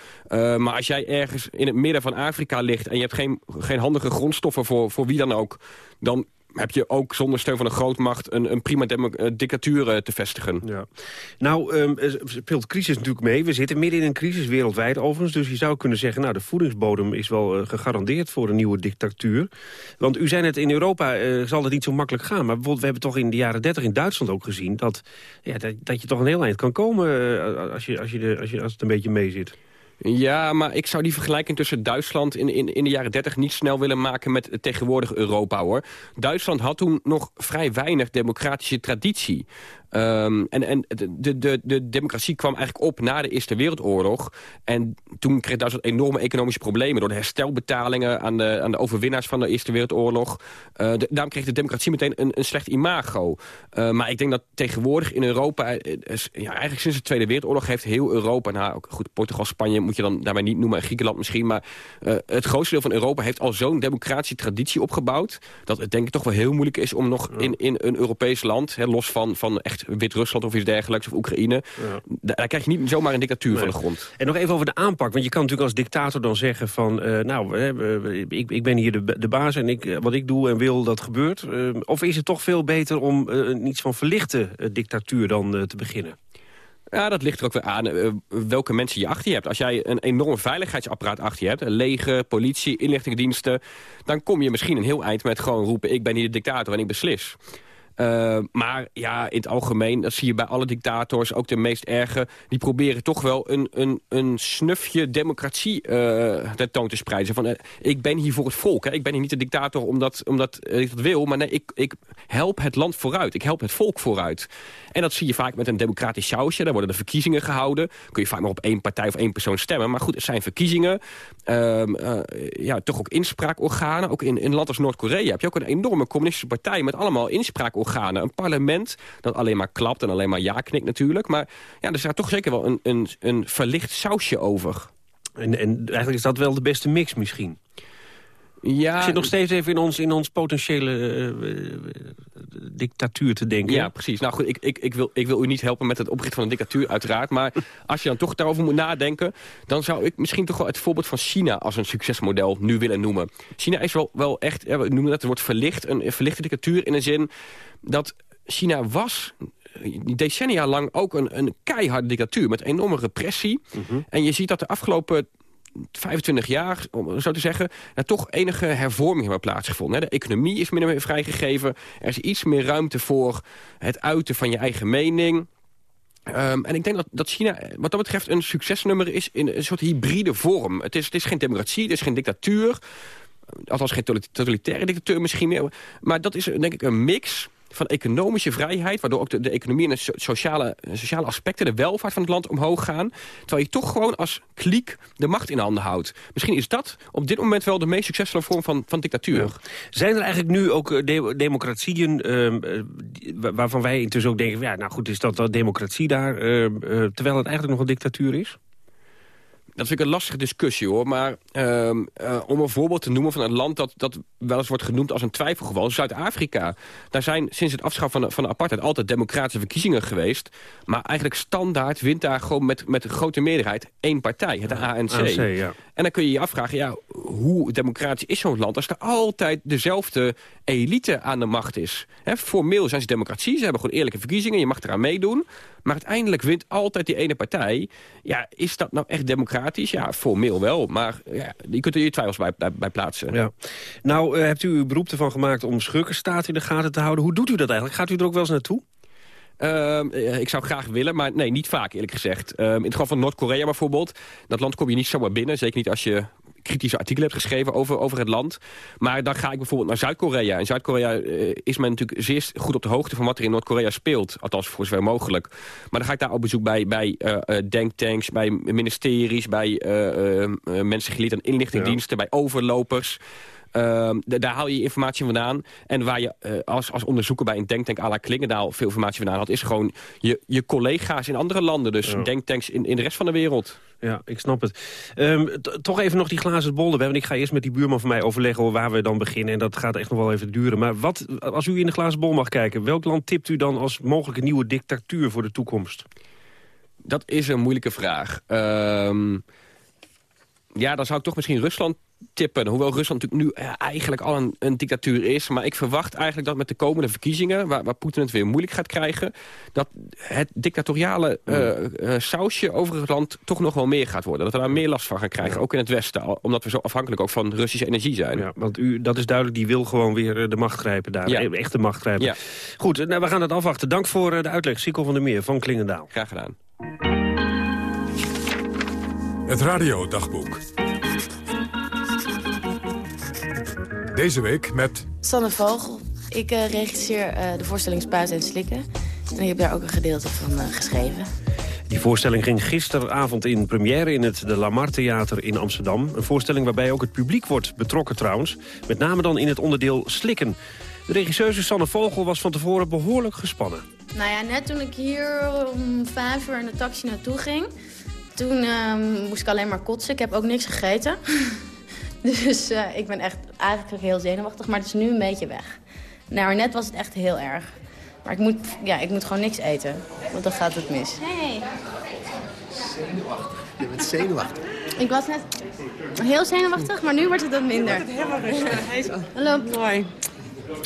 maar als jij ergens in het midden van Afrika ligt... en je hebt geen, geen handige grondstoffen voor, voor wie dan ook... dan heb je ook zonder steun van een grootmacht een, een prima dictatuur te vestigen. Ja. Nou, um, speelt crisis natuurlijk mee. We zitten midden in een crisis, wereldwijd overigens. Dus je zou kunnen zeggen, nou, de voedingsbodem is wel uh, gegarandeerd voor een nieuwe dictatuur. Want u zei net, in Europa zal het niet zo makkelijk gaan. Maar bijvoorbeeld, we hebben toch in de jaren 30 in Duitsland ook gezien... dat, ja, dat, dat je toch een heel eind kan komen als, je, als, je de, als, je, als het een beetje mee zit. Ja, maar ik zou die vergelijking tussen Duitsland in, in, in de jaren 30 niet snel willen maken met het tegenwoordige Europa hoor. Duitsland had toen nog vrij weinig democratische traditie. Um, en en de, de, de democratie kwam eigenlijk op na de Eerste Wereldoorlog. En toen kreeg Duitsland enorme economische problemen... door de herstelbetalingen aan de, aan de overwinnaars van de Eerste Wereldoorlog. Uh, de, daarom kreeg de democratie meteen een, een slecht imago. Uh, maar ik denk dat tegenwoordig in Europa... Uh, ja, eigenlijk sinds de Tweede Wereldoorlog heeft heel Europa... nou ook goed, Portugal, Spanje moet je dan daarbij niet noemen... en Griekenland misschien, maar het grootste deel van Europa... heeft al zo'n democratische traditie opgebouwd... dat het denk ik toch wel heel moeilijk is om nog in, in een Europees land... Hè, los van, van echt Wit-Rusland of iets dergelijks, of Oekraïne. Ja. Daar krijg je niet zomaar een dictatuur nee. van de grond. En nog even over de aanpak, want je kan natuurlijk als dictator dan zeggen van... Uh, nou, uh, ik, ik ben hier de, de baas en ik, wat ik doe en wil, dat gebeurt. Uh, of is het toch veel beter om iets van verlichte dictatuur dan te beginnen? Ja, dat ligt er ook weer aan uh, welke mensen je achter je hebt. Als jij een enorm veiligheidsapparaat achter je hebt... een leger, politie, inlichtingendiensten... dan kom je misschien een heel eind met gewoon roepen... ik ben hier de dictator en ik beslis. Uh, maar ja, in het algemeen, dat zie je bij alle dictators, ook de meest erge... die proberen toch wel een, een, een snufje democratie uh, tentoon te spreiden. Van, uh, ik ben hier voor het volk. Hè. Ik ben hier niet de dictator omdat, omdat ik dat wil. Maar nee, ik, ik help het land vooruit. Ik help het volk vooruit. En dat zie je vaak met een democratisch sausje. Daar worden de verkiezingen gehouden. Kun je vaak maar op één partij of één persoon stemmen. Maar goed, er zijn verkiezingen. Um, ja, toch ook inspraakorganen. Ook in, in een land als Noord-Korea heb je ook een enorme communistische partij... met allemaal inspraakorganen organen. Een parlement dat alleen maar klapt en alleen maar ja knikt natuurlijk. Maar ja, er staat toch zeker wel een, een, een verlicht sausje over. En, en eigenlijk is dat wel de beste mix misschien? Ja, ik zit nog steeds even in ons, in ons potentiële uh, dictatuur te denken. Ja, precies. Nou goed, ik, ik, ik, wil, ik wil u niet helpen met het oprichten van een dictatuur, uiteraard. Maar als je dan toch daarover moet nadenken... dan zou ik misschien toch wel het voorbeeld van China als een succesmodel nu willen noemen. China is wel, wel echt, we noemen dat het wordt verlicht, een verlichte dictatuur in de zin dat China was decennia lang ook een, een keiharde dictatuur... met enorme repressie. Mm -hmm. En je ziet dat de afgelopen 25 jaar, om zo te zeggen, er toch enige hervormingen hebben plaatsgevonden. De economie is minder vrijgegeven. Er is iets meer ruimte voor het uiten van je eigen mening. Um, en ik denk dat, dat China wat dat betreft een succesnummer is in een soort hybride vorm. Het is, het is geen democratie, het is geen dictatuur. Althans geen totalitaire dictatuur misschien meer. Maar dat is denk ik een mix van economische vrijheid... waardoor ook de, economie en de sociale, sociale aspecten... de welvaart van het land omhoog gaan... terwijl je toch gewoon als kliek de macht in handen houdt. Misschien is dat op dit moment wel de meest succesvolle vorm van, van dictatuur. Zijn er eigenlijk nu ook de democratieën... Uh, waarvan wij intussen ook denken... ja, nou goed, is dat, dat democratie daar... Uh, terwijl het eigenlijk nog een dictatuur is? Dat vind ik een lastige discussie hoor. Maar uh, uh, om een voorbeeld te noemen van een land dat, dat wel eens wordt genoemd als een twijfelgeval. Zuid-Afrika. Daar zijn sinds het afschaffen van de, van de apartheid altijd democratische verkiezingen geweest. Maar eigenlijk standaard wint daar gewoon met, met een grote meerderheid één partij. Het ANC. ANC ja. En dan kun je je afvragen, ja, hoe democratisch is zo'n land... als er altijd dezelfde elite aan de macht is. He, formeel zijn ze democratie, ze hebben gewoon eerlijke verkiezingen... je mag eraan meedoen, maar uiteindelijk wint altijd die ene partij. Ja, is dat nou echt democratisch? Ja, formeel wel, maar ja, kunt er je twijfels bij, bij, plaatsen. Ja. Nou, hebt u uw beroep ervan gemaakt om schurkenstaat in de gaten te houden. Hoe doet u dat eigenlijk? Gaat u er ook wel eens naartoe? Ehm, eh, ik zou graag willen, maar nee, niet vaak eerlijk gezegd. Ehm, in het geval van Noord-Korea bijvoorbeeld, dat land kom je niet zomaar binnen. Zeker niet als je kritische artikelen hebt geschreven over, over het land. Maar dan ga ik bijvoorbeeld naar Zuid-Korea. In Zuid-Korea uh, is men natuurlijk zeer goed op de hoogte van wat er in Noord-Korea speelt. Althans, voor zover mogelijk. Maar dan ga ik daar op bezoek bij, bij uh, denktanks, bij ministeries... bij mensen geleerd aan inlichtingdiensten, bij overlopers... Ehm, daar haal je informatie vandaan. En waar je uh, als, als onderzoeker bij een denktank à la Klingendaal veel informatie vandaan had... is gewoon je, je collega's in andere landen. Dus denktanks in, in de rest van de wereld. Ja, ik snap het. Um, toch even nog die glazen bol erbij. Want ik ga eerst met die buurman van mij overleggen waar we dan beginnen. En dat gaat echt nog wel even duren. Maar wat, als u in de glazen bol mag kijken... welk land tipt u dan als mogelijke nieuwe dictatuur voor de toekomst? Dat is een moeilijke vraag. Um, ja, dan zou ik toch misschien Rusland tippen. Hoewel Rusland natuurlijk nu eigenlijk al een, een, dictatuur is. Maar ik verwacht eigenlijk dat met de komende verkiezingen... waar, waar Poetin het weer moeilijk gaat krijgen... dat het dictatoriale uh, sausje over het land toch nog wel meer gaat worden. Dat we daar meer last van gaan krijgen, ook in het Westen. Omdat we zo afhankelijk ook van Russische energie zijn. Ja, want u, dat is duidelijk, die wil gewoon weer eh, de macht grijpen daar. Ja. Echt de macht grijpen. Ja. Goed, nou, we gaan het afwachten. Dank voor de uitleg, Sikkel van der Meer van Klingendaal. Graag gedaan. Het radiodagboek. Deze week met... Sanne Vogel. Ik uh, regisseer uh, de voorstelling Spuiten en Slikken. En ik heb daar ook een gedeelte van uh, geschreven. Die voorstelling ging gisteravond in première in het De Lamar Theater in Amsterdam. Een voorstelling waarbij ook het publiek wordt betrokken trouwens. Met name dan in het onderdeel Slikken. De regisseuse Sanne Vogel was van tevoren behoorlijk gespannen. Nou ja, net toen ik hier om vijf uur in de taxi naartoe ging... toen ehm, moest ik alleen maar kotsen. Ik heb ook niks gegeten. Dus uh, ik ben echt eigenlijk heel zenuwachtig, maar het is nu een beetje weg. Nou, net was het echt heel erg. Maar ik moet, ja, ik moet gewoon niks eten, want dan gaat het mis. Hey. Zenuwachtig. Je bent zenuwachtig. Ik was net heel zenuwachtig, maar nu wordt het wat minder. Nu wordt het helemaal rustig. Hallo. Hoi.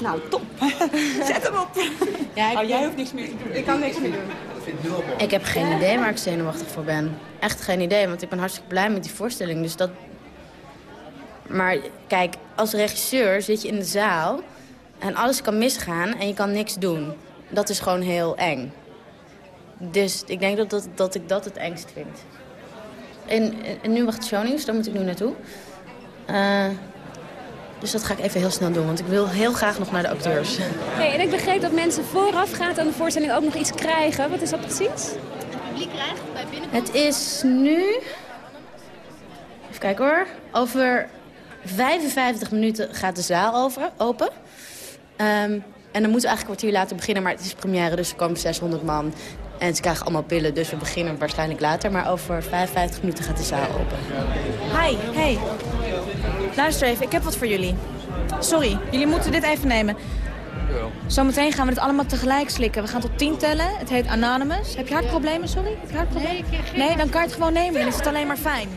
Nou, top. Zet hem op. Ja, ik, oh, jij hoeft niks meer te doen. Ik kan niks meer doen. Ik heb geen idee waar ik zenuwachtig voor ben. Echt geen idee, want ik ben hartstikke blij met die voorstelling. Dus dat, maar kijk, als regisseur zit je in de zaal en alles kan misgaan en je kan niks doen. Dat is gewoon heel eng. Dus ik denk dat, dat, dat ik dat het engst vind. En, en nu wacht shownieuws, daar moet ik nu naartoe. Uh, dus dat ga ik even heel snel doen, want ik wil heel graag nog naar de acteurs. Hey, en ik begreep dat mensen voorafgaand aan de voorstelling ook nog iets krijgen. Wat is dat precies? Het publiek krijgt bij binnenkomst? Het is nu... Even kijken hoor. Over 55 minuten gaat de zaal over, open. Um, en dan moeten we eigenlijk een kwartier later beginnen. Maar het is première, dus er komen 600 man. En ze krijgen allemaal pillen, dus we beginnen waarschijnlijk later. Maar over 55 minuten gaat de zaal open. Hi, hey. Luister even, ik heb wat voor jullie. Sorry, jullie moeten dit even nemen. Zometeen gaan we het allemaal tegelijk slikken. We gaan tot 10 tellen. Het heet Anonymous. Heb je hartproblemen, sorry? Heb je hartproblemen? Nee, nee, dan kan je het gewoon nemen. Dan is het alleen maar fijn.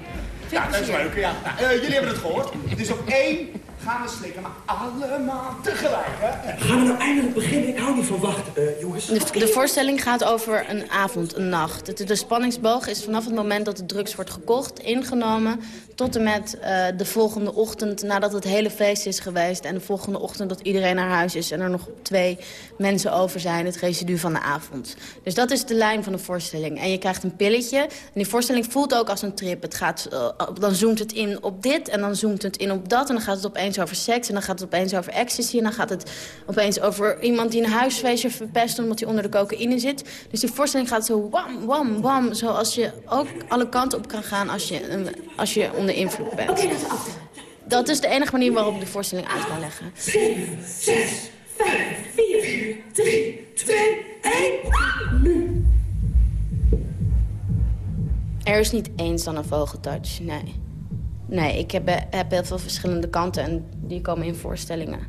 Ja, dat is leuk. Ja. Nou, jullie hebben het gehoord. Het is op één gaan we slikken, maar allemaal tegelijk. Hè? Gaan we nou eindelijk beginnen? Ik hou niet van wachten, uh, jongens. De, de, voorstelling gaat over een avond, een nacht. De, de spanningsboog is vanaf het moment dat de drugs wordt gekocht, ingenomen... tot en met uh, de volgende ochtend nadat het hele feest is geweest... en de volgende ochtend dat iedereen naar huis is... en er nog twee mensen over zijn, het residu van de avond. Dus dat is de lijn van de voorstelling. En je krijgt een pilletje. En die voorstelling voelt ook als een trip. Het gaat, uh, dan zoomt het in op dit en dan zoomt het in op dat... en dan gaat het opeens over seks en dan gaat het opeens over ecstasy... en dan gaat het opeens over iemand die een huisfeestje verpest... omdat hij onder de cocaïne zit. Dus die voorstelling gaat zo wam, wam, wam... zoals je ook alle kanten op kan gaan als je, als je onder invloed bent. Oké, dat is de enige manier waarop ik de voorstelling uit kan leggen. 7, 6, 5, 4, 3, 2, 1, nu. Er is niet eens dan een vogeltouch, nee. Nee, ik heb, heb heel veel verschillende kanten en die komen in voorstellingen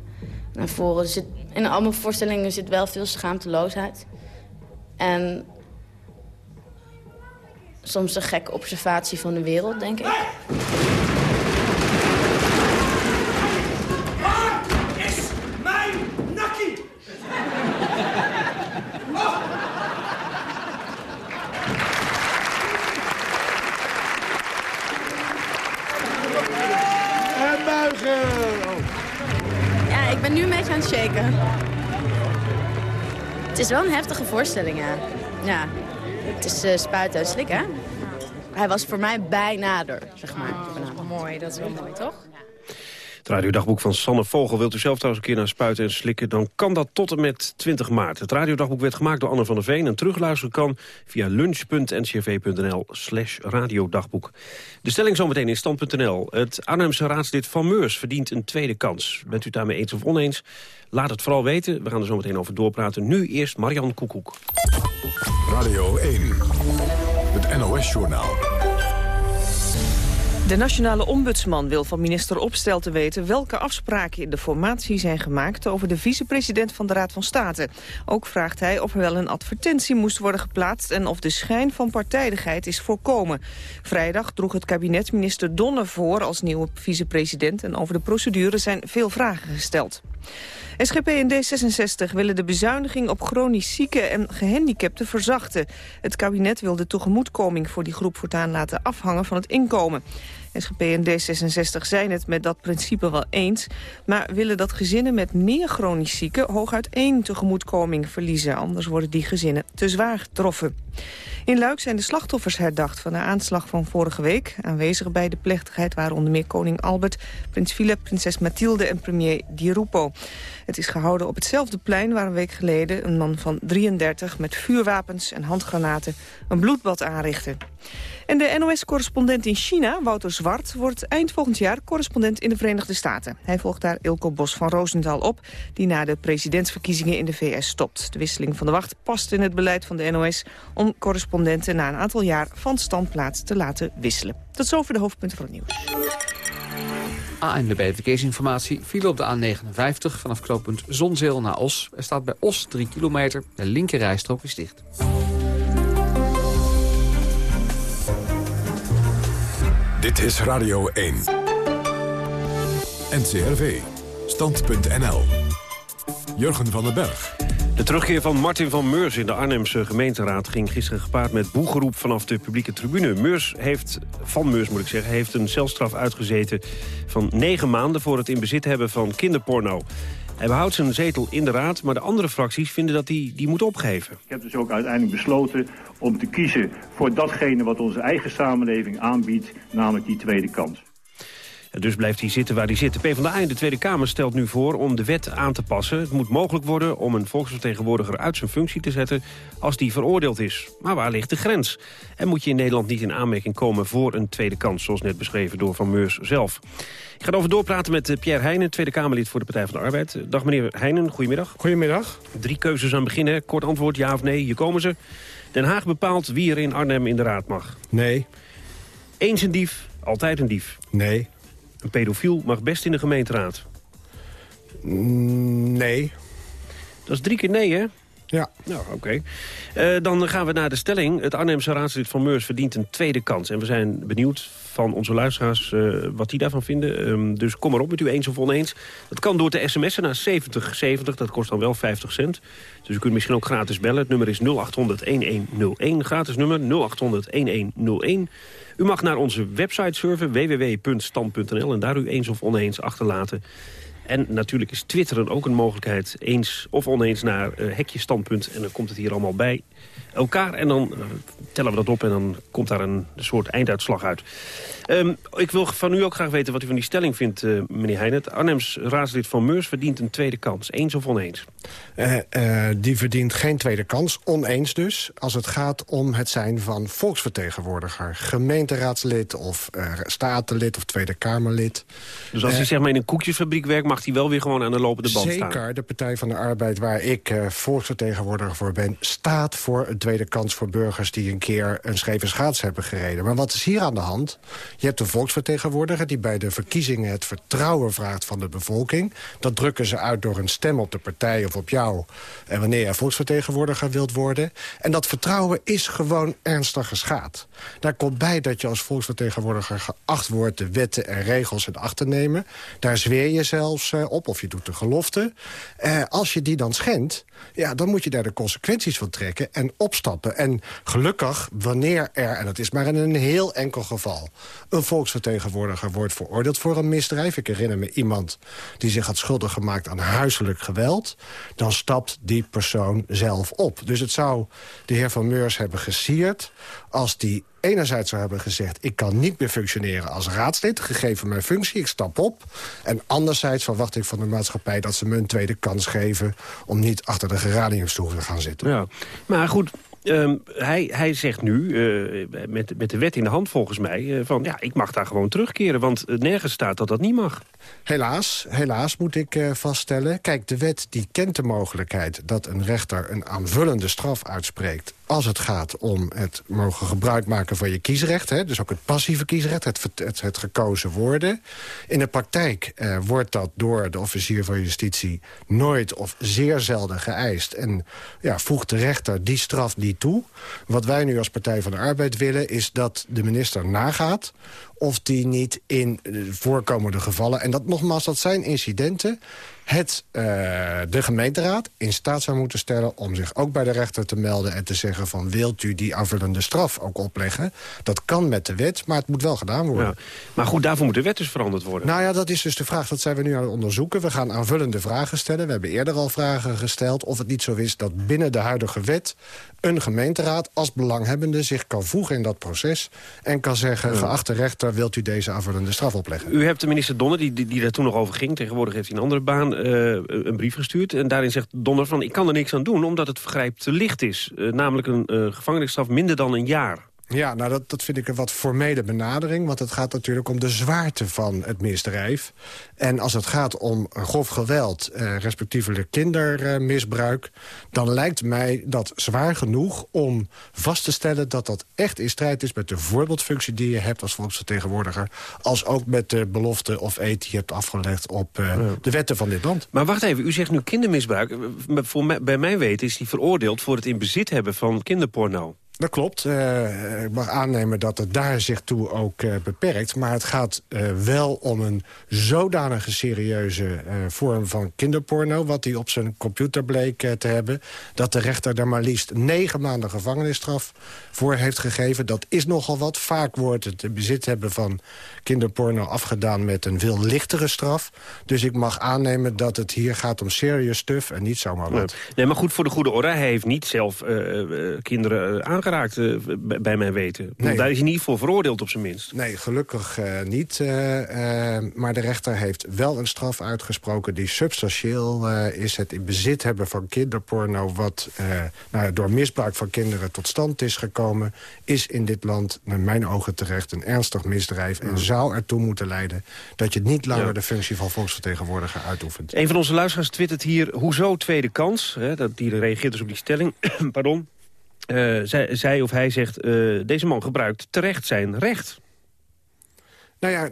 naar voren. In al mijn voorstellingen zit wel veel schaamteloosheid. En soms een gekke observatie van de wereld, denk ik. Burger! Ja, ik ben nu een beetje aan het shaken. Het is wel een heftige voorstelling, ja. Ja, het is uh, spuiten en slikken. Hij was voor mij bijna er, zeg maar. Oh, mooi, dat is wel mooi, toch? Het radiodagboek van Sanne Vogel. Wilt u zelf trouwens een keer naar spuiten en slikken... dan kan dat tot en met 20 maart. Het radiodagboek werd gemaakt door Anne van der Veen... en terugluisteren kan via lunch.ncrv.nl slash radiodagboek. De stelling zometeen in stand.nl. Het Arnhemse raadslid Van Meurs verdient een tweede kans. Bent u daarmee eens of oneens? Laat het vooral weten. We gaan er zo meteen over doorpraten. Nu eerst Marian Koekoek. Radio 1. Het NOS-journaal. De nationale ombudsman wil van minister Opstel te weten... welke afspraken in de formatie zijn gemaakt... over de vicepresident van de Raad van State. Ook vraagt hij of er wel een advertentie moest worden geplaatst... en of de schijn van partijdigheid is voorkomen. Vrijdag droeg het kabinet minister Donner voor als nieuwe vicepresident... en over de procedure zijn veel vragen gesteld. SGP en D66 willen de bezuiniging op chronisch zieken en gehandicapten verzachten. Het kabinet wil de tegemoetkoming voor die groep voortaan laten afhangen van het inkomen. SGP en D66 zijn het met dat principe wel eens... maar willen dat gezinnen met meer chronisch zieken... hooguit één tegemoetkoming verliezen. Anders worden die gezinnen te zwaar getroffen. In Luik zijn de slachtoffers herdacht van de aanslag van vorige week. Aanwezig bij de plechtigheid waren onder meer koning Albert, prins Philip, prinses Mathilde en premier Di Rupo. Het is gehouden op hetzelfde plein waar een week geleden een man van 33 met vuurwapens en handgranaten een bloedbad aanrichtte. En de NOS-correspondent in China, Wouter Zwart, wordt eind volgend jaar correspondent in de Verenigde Staten. Hij volgt daar Ilko Bos van Rosenthal op, die na de presidentsverkiezingen in de VS stopt. De wisseling van de wacht past in het beleid van de NOS om correspondenten na een aantal jaar van standplaats te laten wisselen. Tot zover de hoofdpunten van het nieuws. ANWB Verkeersinformatie viel op de A59 vanaf knooppunt Zonzeel naar Os. Er staat bij Os 3 kilometer. De linkerrijstrook is dicht. Dit is Radio 1. NCRV. Stand.nl. Jurgen van den Berg. De terugkeer van Martin van Meurs in de Arnhemse gemeenteraad... ging gisteren gepaard met boegeroep vanaf de publieke tribune. Meurs heeft, van Meurs moet ik zeggen, heeft een celstraf uitgezeten... van negen maanden voor het in bezit hebben van kinderporno. Hij behoudt zijn zetel in de raad, maar de andere fracties vinden dat hij die moet opgeven. Ik heb dus ook uiteindelijk besloten om te kiezen voor datgene wat onze eigen samenleving aanbiedt, namelijk die tweede kans. Dus blijft hij zitten waar hij zit. De PvdA in de Tweede Kamer stelt nu voor om de wet aan te passen. Het moet mogelijk worden om een volksvertegenwoordiger uit zijn functie te zetten als die veroordeeld is. Maar waar ligt de grens? En moet je in Nederland niet in aanmerking komen voor een tweede kans, zoals net beschreven door Van Meurs zelf? Ik ga over doorpraten met eh, Pierre Heijnen, Tweede Kamerlid voor de Partij van de Arbeid. Dag meneer Heijnen, goedemiddag. Goedemiddag. Drie keuzes aan beginnen. Kort antwoord, ja of nee. Hier komen ze. Den Haag bepaalt wie er in Arnhem in de raad mag. Nee. Eens een dief, altijd een dief. Nee. Een pedofiel mag best in de gemeenteraad. Mm, nee. Dat is drie keer nee, hè? Ja. Nou, oké. Okay. dan gaan we naar de stelling. Het Arnhemse raadslid van Meurs verdient een tweede kans. En we zijn benieuwd van onze luisteraars uh, wat die daarvan vinden. Um, dus kom maar op met u eens of oneens. Dat kan door te sms'en naar 7070. Dat kost dan wel 50 cent. Dus u kunt misschien ook gratis bellen. Het nummer is 0800-1101. Gratis nummer 0800-1101. U mag naar onze website surfen www.stand.nl en daar u eens of oneens achterlaten. En natuurlijk is twitteren ook een mogelijkheid. Eens of oneens naar uh, hekje standpunt. En dan komt het hier allemaal bij elkaar. En dan uh, tellen we dat op en dan komt daar een soort einduitslag uit. Um, ik wil van u ook graag weten wat u van die stelling vindt, uh, meneer Heijnet. Arnhems raadslid van Meurs verdient een tweede kans. Eens of oneens? die verdient geen tweede kans. Oneens dus. Als het gaat om het zijn van volksvertegenwoordiger. Gemeenteraadslid of statenlid of Tweede Kamerlid. Dus als hij zeg maar in een koekjesfabriek werkt... mag hij wel weer gewoon aan de lopende band Zeker, staan? Zeker. De Partij van de Arbeid, waar ik volksvertegenwoordiger voor ben... staat voor een tweede kans voor burgers die een keer een scheve schaats hebben gereden. Maar wat is hier aan de hand? Je hebt een volksvertegenwoordiger die bij de verkiezingen het vertrouwen vraagt van de bevolking. Dat drukken ze uit door een stem op de partij of op jou. En wanneer je volksvertegenwoordiger wilt worden. En dat vertrouwen is gewoon ernstig geschaad. Daar komt bij dat je als volksvertegenwoordiger geacht wordt de wetten en regels in acht te nemen. Daar zweer je zelfs eh, op, of je doet de gelofte. Eh, als je die dan schendt, ja, dan moet je daar de consequenties van trekken en opstappen. En gelukkig, wanneer er, en dat is maar in een heel enkel geval... een volksvertegenwoordiger wordt veroordeeld voor een misdrijf. Ik herinner me iemand die zich had schuldig gemaakt aan huiselijk geweld. Dan stapt die persoon zelf op. Dus het zou de heer Van Meurs hebben gesierd als die enerzijds zou hebben gezegd... ik kan niet meer functioneren als raadslid, gegeven mijn functie, ik stap op. En anderzijds verwacht ik van de maatschappij dat ze me een tweede kans geven... om niet achter de geraniumstoel te gaan zitten. Ja, maar goed, Ehm, hij, hij zegt nu, eh, met, met de wet in de hand volgens mij... Eh, van ja, ik mag daar gewoon terugkeren, want nergens staat dat dat niet mag. Helaas, helaas moet ik uh, vaststellen. Kijk, de wet die kent de mogelijkheid dat een rechter een aanvullende straf uitspreekt als het gaat om het mogen gebruik maken van je kiesrecht... Hè, dus ook het passieve kiesrecht, het, het, het gekozen worden. In de praktijk eh, wordt dat door de officier van justitie... nooit of zeer zelden geëist. En ja, voegt de rechter die straf niet toe. Wat wij nu als Partij van de Arbeid willen... is dat de minister nagaat of die niet in voorkomende gevallen... en dat nogmaals, dat zijn incidenten het uh, de gemeenteraad in staat zou moeten stellen... om zich ook bij de rechter te melden en te zeggen van... wilt u die aanvullende straf ook opleggen? Dat kan met de wet, maar het moet wel gedaan worden. Ja, maar goed, daarvoor moet de wet dus veranderd worden. Nou ja, dat is dus de vraag. Dat zijn we nu aan het onderzoeken. We gaan aanvullende vragen stellen. We hebben eerder al vragen gesteld of het niet zo is... dat binnen de huidige wet een gemeenteraad als belanghebbende zich kan voegen in dat proces... en kan zeggen, geachte rechter, wilt u deze aanvullende straf opleggen? U hebt de minister Donner, die, die, die daar toen nog over ging... tegenwoordig heeft hij een andere baan, een brief gestuurd. En daarin zegt Donner van, ik kan er niks aan doen... omdat het vergrijp te licht is. Uh, namelijk een uh, gevangenisstraf minder dan een jaar. Ja, nou dat, dat vind ik een wat formele benadering. Want het gaat natuurlijk om de zwaarte van het misdrijf. En als het gaat om grof geweld, eh, respectievelijk kindermisbruik... dan lijkt mij dat zwaar genoeg om vast te stellen... dat dat echt in strijd is met de voorbeeldfunctie die je hebt als volksvertegenwoordiger... als ook met de belofte of eet die je hebt afgelegd op uh, de wetten van dit land. Maar wacht even, u zegt nu kindermisbruik. Voor mij, bij mijn weten is hij veroordeeld voor het in bezit hebben van kinderporno. Dat klopt. Uh, ik mag aannemen dat het daar zich toe ook uh, beperkt. Maar het gaat uh, wel om een zodanige serieuze vorm van kinderporno... wat hij op zijn computer bleek te hebben... dat de rechter daar maar liefst negen maanden gevangenisstraf voor heeft gegeven. Dat is nogal wat. Vaak wordt het bezit hebben van kinderporno afgedaan met een veel lichtere straf. Dus ik mag aannemen dat het hier gaat om serious stuff en niet zomaar wat. Nee, maar goed voor de goede orde. Hij heeft niet zelf kinderen aangeraakt uh, bij mijn weten. Nee. Daar is hij niet voor veroordeeld op zijn minst. Nee, gelukkig uh, niet. Uh, maar de rechter heeft wel een straf uitgesproken die substantieel is. Het in bezit hebben van kinderporno... wat nou, door misbruik van kinderen tot stand is gekomen... is in dit land, naar mijn ogen terecht, een ernstig misdrijf... en zou ertoe moeten leiden dat je niet langer ja. de functie van volksvertegenwoordiger uitoefent. Een van onze luisteraars twittert hier, hoezo tweede kans? Hè, dat, die reageert dus op die stelling. Pardon. Uh, zij, zij, of hij zegt, uh, deze man gebruikt terecht zijn recht. Nou ja,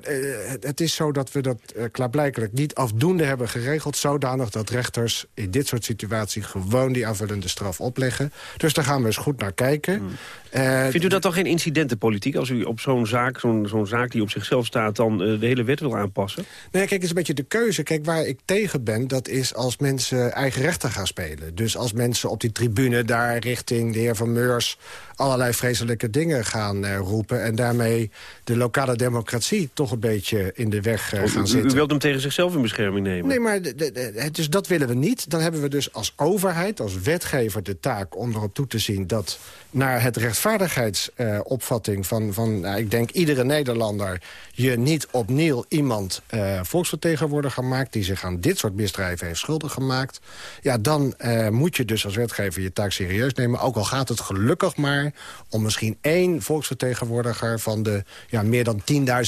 het is zo dat we dat klaarblijkelijk niet afdoende hebben geregeld... zodanig dat rechters in dit soort situaties gewoon die aanvullende straf opleggen. Dus daar gaan we eens goed naar kijken. Hmm. Uh, Vindt u dat dan geen incidentenpolitiek? Als u op zo'n zaak, zo'n zo'n zaak die op zichzelf staat... dan uh, de hele wet wil aanpassen? Nee, kijk, het is een beetje de keuze. Kijk, waar ik tegen ben, dat is als mensen eigen rechten gaan spelen. Dus als mensen op die tribune daar richting de heer Van Meurs... allerlei vreselijke dingen gaan uh, roepen... en daarmee de lokale democratie toch een beetje in de weg gaan u, zitten. U wilt hem tegen zichzelf in bescherming nemen? Nee, maar de, de, de, dus dat willen we niet. Dan hebben we dus als overheid, als wetgever de taak om erop toe te zien... dat naar het rechtvaardigheidsopvatting van, van nou, ik denk iedere Nederlander... je niet opnieuw iemand uh, volksvertegenwoordiger maakt... die zich aan dit soort misdrijven heeft schuldig gemaakt... ja, dan moet je dus als wetgever je taak serieus nemen. Ook al gaat het gelukkig maar om misschien één volksvertegenwoordiger... van de ja, meer dan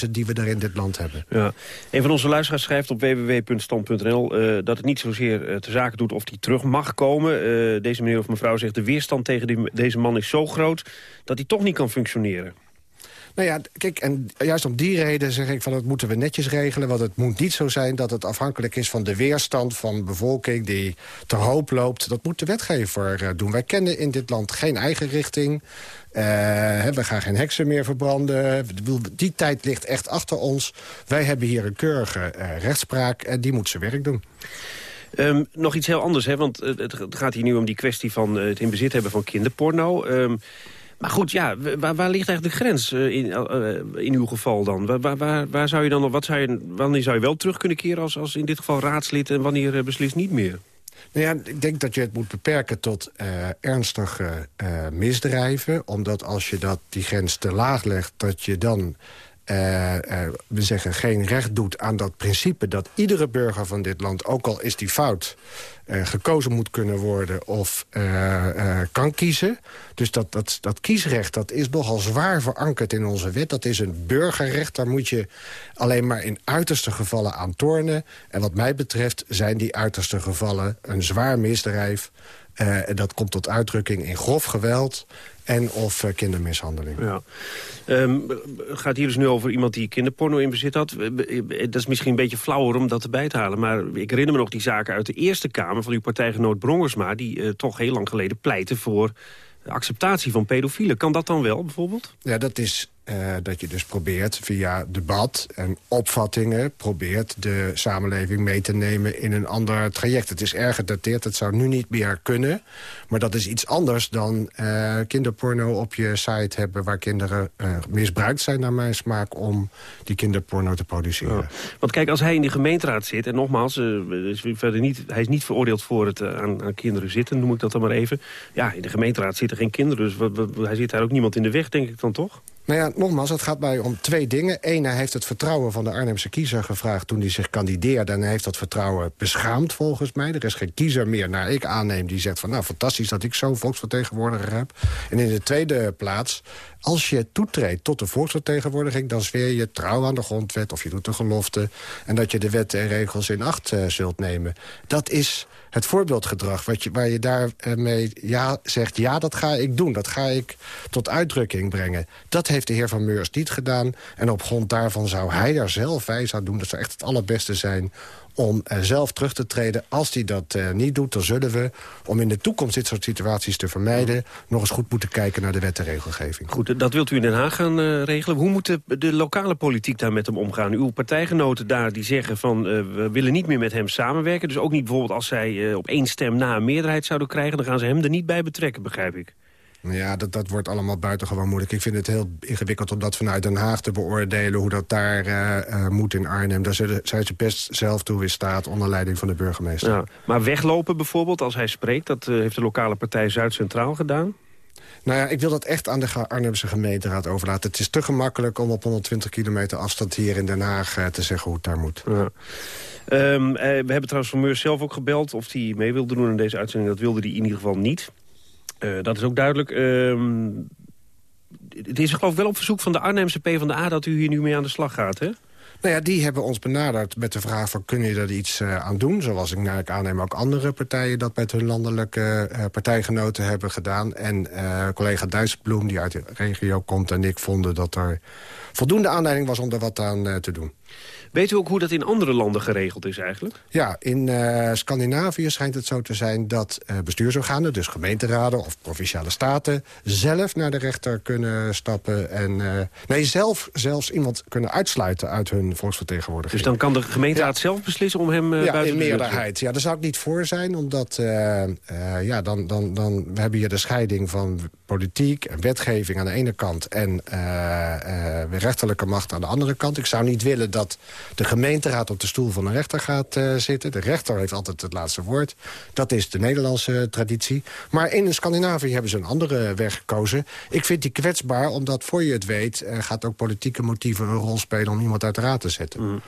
10.000 die we er in dit land hebben. Ja. Een van onze luisteraars schrijft op www.stand.nl... dat het niet zozeer te zaken doet of die terug mag komen. deze meneer of mevrouw zegt de weerstand tegen die, deze man is zo groot dat hij toch niet kan functioneren. Nou ja, kijk, en juist om die reden zeg ik van dat moeten we netjes regelen. Want het moet niet zo zijn dat het afhankelijk is van de weerstand van de bevolking die te hoop loopt. Dat moet de wetgever uh, doen. Wij kennen in dit land geen eigen richting. Uh, we gaan geen heksen meer verbranden. Die tijd ligt echt achter ons. Wij hebben hier een keurige uh, rechtspraak en die moet zijn werk doen. Um, nog iets heel anders, hè? want het, het, gaat hier nu om die kwestie van het in bezit hebben van kinderporno. Um, maar goed, ja, waar, ligt eigenlijk de grens uh, in, uh, in uw geval dan? Waar, waar, waar, zou je dan wat wanneer zou je wel terug kunnen keren als, als in dit geval raadslid... en wanneer uh, beslist niet meer? Nou ja, ik denk dat je het moet beperken tot ernstige misdrijven. Omdat als je dat, die grens te laag legt, dat je dan uh, uh, we zeggen, geen recht doet aan dat principe... dat iedere burger van dit land, ook al is die fout... Uh, gekozen moet kunnen worden of kan kiezen. Dus dat, dat, dat kiesrecht dat is nogal zwaar verankerd in onze wet. Dat is een burgerrecht, daar moet je alleen maar in uiterste gevallen aan tornen. En wat mij betreft zijn die uiterste gevallen een zwaar misdrijf... en dat komt tot uitdrukking in grof geweld en of uh, kindermishandeling. Ja. Um, gaat hier dus nu over iemand die kinderporno in bezit had. Dat is misschien een beetje flauwer om dat erbij te halen. Maar ik herinner me nog die zaken uit de Eerste Kamer... van uw partijgenoot Brongersma... die uh, toch heel lang geleden pleitte voor acceptatie van pedofielen. Kan dat dan wel, bijvoorbeeld? Ja, dat is uh, dat je dus probeert via debat en opvattingen... probeert de samenleving mee te nemen in een ander traject. Het is erg gedateerd, het zou nu niet meer kunnen. Maar dat is iets anders dan uh, kinderporno op je site hebben... waar kinderen uh, misbruikt zijn naar mijn smaak om die kinderporno te produceren. Want kijk, als hij in de gemeenteraad zit... en nogmaals, is verder niet, hij is niet veroordeeld voor het aan, aan, kinderen zitten... noem ik dat dan maar even. Ja, in de gemeenteraad zitten geen kinderen, dus hij zit daar ook niemand in de weg, denk ik dan toch? Nou ja, nogmaals, het gaat mij om twee dingen. Eén, hij heeft het vertrouwen van de Arnhemse kiezer gevraagd... toen hij zich kandideerde en hij heeft dat vertrouwen beschaamd volgens mij. Er is geen kiezer meer, naar ik aanneem, die zegt van... nou, fantastisch dat ik zo'n volksvertegenwoordiger heb. En in de tweede plaats, als je toetreedt tot de volksvertegenwoordiging... dan zweer je trouw aan de grondwet of je doet een gelofte... en dat je de wetten en regels in acht uh, zult nemen. Dat is het voorbeeldgedrag wat je, waar je daarmee ja, zegt... ja, dat ga ik doen, dat ga ik tot uitdrukking brengen. Dat heeft de heer Van Meurs niet gedaan. En op grond daarvan zou hij daar zelf wijs aan doen. Dat zou echt het allerbeste zijn om uh, zelf terug te treden. Als hij dat uh, niet doet, dan zullen we, om in de toekomst dit soort situaties te vermijden... nog eens goed moeten kijken naar de wet en regelgeving. Goed, dat wilt u in Den Haag gaan uh, regelen. Hoe moet de, de, lokale politiek daar met hem omgaan? Uw partijgenoten daar die zeggen van we willen niet meer met hem samenwerken. Dus ook niet bijvoorbeeld als zij op één stem na een meerderheid zouden krijgen... dan gaan ze hem er niet bij betrekken, begrijp ik. Ja, dat, dat wordt allemaal buitengewoon moeilijk. Ik vind het heel ingewikkeld om dat vanuit Den Haag te beoordelen... hoe dat daar uh, uh, moet in Arnhem. Daar zijn ze best zelf toe in staat onder leiding van de burgemeester. Ja, maar weglopen bijvoorbeeld als hij spreekt... dat uh, heeft de lokale partij Zuid Centraal gedaan? Nou ja, ik wil dat echt aan de Arnhemse gemeenteraad overlaten. Het is te gemakkelijk om op 120 kilometer afstand hier in Den Haag te zeggen hoe het daar moet. Ja. Um, we hebben trouwens van Meurs zelf ook gebeld of hij mee wilde doen in deze uitzending. Dat wilde hij in ieder geval niet. Uh, dat is ook duidelijk. Uh, het is geloof ik wel op verzoek van de Arnhemse PvdA... dat u hier nu mee aan de slag gaat, hè? Nou ja, die hebben ons benaderd met de vraag van... kun je daar iets uh, aan doen? Zoals ik naar ik ook andere partijen... dat met hun landelijke uh, partijgenoten hebben gedaan. En collega Dijsselbloem, die uit de regio komt... en ik vonden dat er voldoende aanleiding was om er wat aan te doen. Weet u ook hoe dat in andere landen geregeld is eigenlijk? Ja, in uh, Scandinavië schijnt het zo te zijn dat uh, bestuursorganen... dus gemeenteraden of provinciale staten... zelf naar de rechter kunnen stappen en... Uh, nee, zelf zelfs iemand kunnen uitsluiten uit hun volksvertegenwoordiging. Dus dan kan de gemeenteraad ja. zelf beslissen om hem ja, buiten in meerderheid. Ja, daar zou ik niet voor zijn, omdat... ja, dan, dan, dan we hebben hier de scheiding van politiek en wetgeving aan de ene kant... en rechterlijke macht aan de andere kant. Ik zou niet willen dat de gemeenteraad op de stoel van een rechter gaat uh, zitten. De rechter heeft altijd het laatste woord. Dat is de Nederlandse traditie. Maar in Scandinavië hebben ze een andere weg gekozen. Ik vind die kwetsbaar, omdat voor je het weet... Gaat ook politieke motieven een rol spelen om iemand uit de raad te zetten. Mm.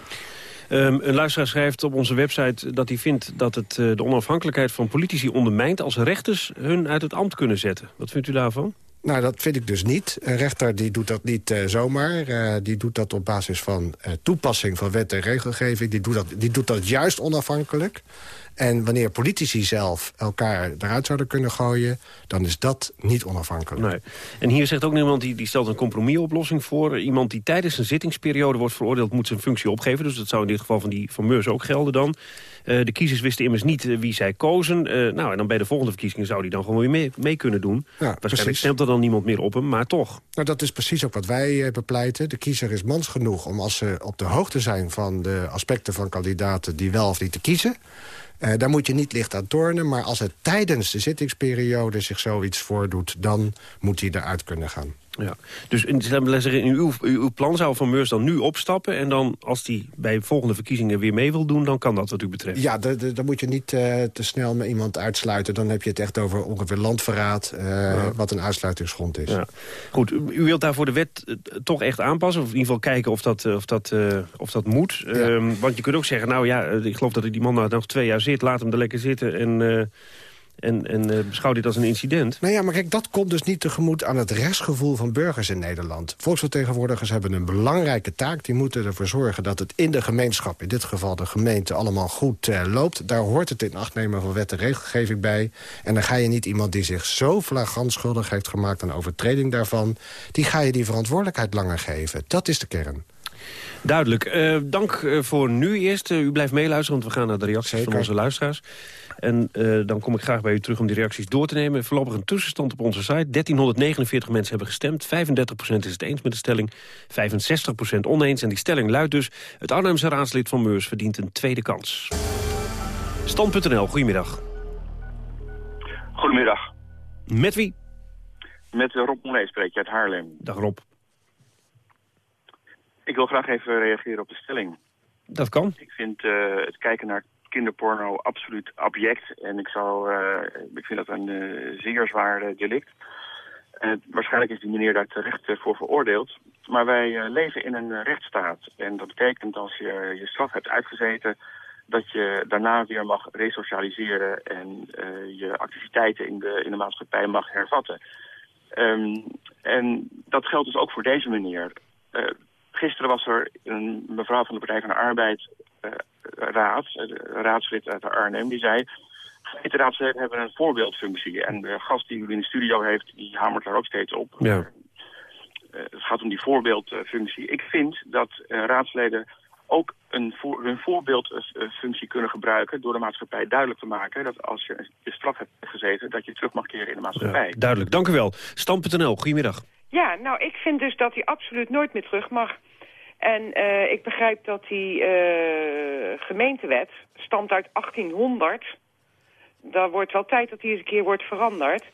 Um, een luisteraar schrijft op onze website dat hij vindt dat het de onafhankelijkheid van politici ondermijnt... als rechters hun uit het ambt kunnen zetten. Wat vindt u daarvan? Nou, dat vind ik dus niet. Een rechter die doet dat niet uh, zomaar. Uh, die doet dat op basis van uh, toepassing van wet en regelgeving. Die doet, dat, die doet dat juist onafhankelijk. En wanneer politici zelf elkaar eruit zouden kunnen gooien... dan is dat niet onafhankelijk. Nee. En hier zegt ook iemand die, die stelt een compromisoplossing voor. Iemand die tijdens een zittingsperiode wordt veroordeeld... moet zijn functie opgeven. Dus dat zou in dit geval van die van Meurs ook gelden dan. Uh, de kiezers wisten immers niet uh, wie zij kozen. Uh, nou, en dan bij de volgende verkiezingen zou die dan gewoon weer mee, mee kunnen doen. Ja, Waarschijnlijk precies. stemt er dan niemand meer op hem, maar toch. Nou, dat is precies ook wat wij bepleiten. De kiezer is mans genoeg om als ze op de hoogte zijn... van de aspecten van kandidaten die wel of niet te kiezen... Uh, daar moet je niet licht aan tornen. Maar als het tijdens de zittingsperiode zich zoiets voordoet... dan moet hij eruit kunnen gaan. Ja. Dus in, in uw, uw plan zou Van Meurs dan nu opstappen... en dan als hij bij volgende verkiezingen weer mee wil doen... dan kan dat wat u betreft? Ja, dan moet je niet uh, te snel met iemand uitsluiten. Dan heb je het echt over ongeveer landverraad... Uh, ja. wat een uitsluitingsgrond is. Ja. Goed, u wilt daarvoor de wet uh, toch echt aanpassen? Of in ieder geval kijken of dat, of dat, of dat moet? Ja. Um, want je kunt ook zeggen, nou ja, ik geloof dat die man nou nog twee jaar zit... laat hem er lekker zitten en en, en uh, beschouw dit als een incident. Nou ja, maar kijk, dat komt dus niet tegemoet aan het rechtsgevoel van burgers in Nederland. Volksvertegenwoordigers hebben een belangrijke taak. Die moeten ervoor zorgen dat het in de gemeenschap, in dit geval de gemeente, allemaal goed uh, loopt. Daar hoort het in acht nemen van wet en regelgeving bij. En dan ga je niet iemand die zich zo flagrant schuldig heeft gemaakt aan overtreding daarvan, die ga je die verantwoordelijkheid langer geven. Dat is de kern. Duidelijk. Uh, dank voor nu eerst. u blijft meeluisteren, want we gaan naar de reacties Zeker. van onze luisteraars. En uh, dan kom ik graag bij u terug om die reacties door te nemen. Voorlopig een tussenstand op onze site. 1349 mensen hebben gestemd. 35% is het eens met de stelling. 65% oneens. En die stelling luidt dus... het Arnhemse raadslid van Meurs verdient een tweede kans. Stand.nl, goedemiddag. Goedemiddag. Met wie? Met Rob Monet spreek je uit Haarlem. Dag Rob. Ik wil graag even reageren op de stelling. Dat kan. Ik vind uh, het kijken naar kinderporno absoluut abject. En ik, zou, uh, ik vind dat een uh, zeer zwaar delict. En waarschijnlijk is die meneer daar terecht voor veroordeeld. Maar wij leven in een rechtsstaat. En dat betekent als je je straf hebt uitgezeten... dat je daarna weer mag resocialiseren... en je activiteiten in de, in de maatschappij mag hervatten. Um, en dat geldt dus ook voor deze meneer. Gisteren was er een mevrouw van de Partij van de Arbeid uh, raad, uh, raadslid uit Arnhem, die zei... Gemeenteraadsleden hebben een voorbeeldfunctie. En de gast die u in de studio heeft, die hamert daar ook steeds op. Ja. Uh, het gaat om die voorbeeldfunctie. Ik vind dat raadsleden ook een voor, hun voorbeeldfunctie kunnen gebruiken... door de maatschappij duidelijk te maken dat als je je straf hebt gezeten... dat je terug mag keren in de maatschappij. Ja, duidelijk, dank u wel. Stam.nl, goedemiddag. Ja, nou, ik vind dus dat hij absoluut nooit meer terug mag. En uh, ik begrijp dat die uh, gemeentewet stamt uit 1800. Daar wordt wel tijd dat die eens een keer wordt veranderd.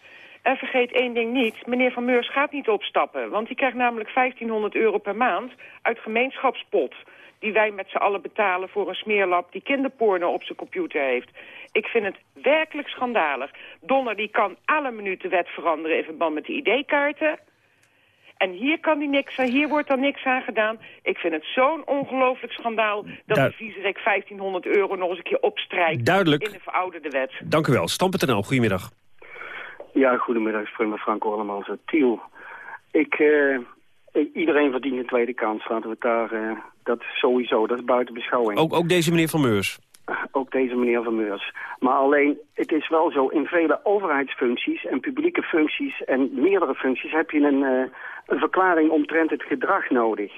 En vergeet één ding niet, meneer Van Meurs gaat niet opstappen. Want die krijgt namelijk 1500 euro per maand uit gemeenschapspot. Die wij met z'n allen betalen voor een smeerlap die kinderporno op zijn computer heeft. Ik vind het werkelijk schandalig. Donner die kan alle minuten wet veranderen in verband met de ID-kaarten... En hier kan die niks aan, hier wordt dan niks aan gedaan. Ik vind het zo'n ongelooflijk schandaal dat de viezerik 1500 euro nog eens een keer opstrijkt Duidelijk. in de verouderde wet. Dank u wel. Stam.nl, goedemiddag. Ja, goedemiddag. Ik spreek met Frank Orlemans uit Tiel. Ik, uh, iedereen verdient een tweede kans. Laten we het daar, uh, dat sowieso, dat is buiten beschouwing. Ook, ook deze meneer Van Meurs? Ook deze meneer Van Meurs. Maar alleen, het is wel zo, in vele overheidsfuncties en publieke functies en meerdere functies heb je een, uh, een verklaring omtrent het gedrag nodig.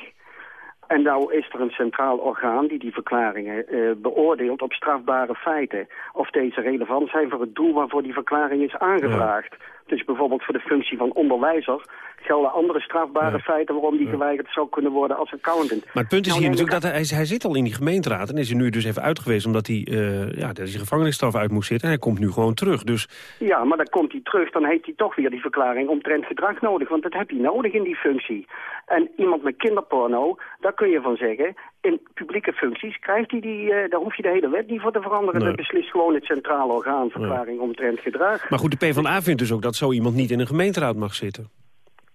En nou is er een centraal orgaan die die verklaringen uh, beoordeelt op strafbare feiten. Of deze relevant zijn voor het doel waarvoor die verklaring is aangevraagd. Ja. Dus bijvoorbeeld voor de functie van onderwijzer gelden andere strafbare feiten waarom die geweigerd zou kunnen worden als accountant. Maar het punt is nou, hier natuurlijk dat hij, hij zit al in die gemeenteraad en is er nu dus even uitgewezen omdat hij, uh, ja, dat hij gevangenisstraf uit moest zitten. En hij komt nu gewoon terug. Dus... Ja, maar dan komt hij terug, dan heeft hij toch weer die verklaring omtrent gedrag nodig. Want dat heb je nodig in die functie. En iemand met kinderporno, daar kun je van zeggen, in publieke functies krijgt hij die, uh, daar hoef je de hele wet niet voor te veranderen. Nee. Dat beslist gewoon het centrale orgaan verklaring nee. omtrent gedrag. Maar goed, de PvdA vindt dus ook dat zo iemand niet in een gemeenteraad mag zitten.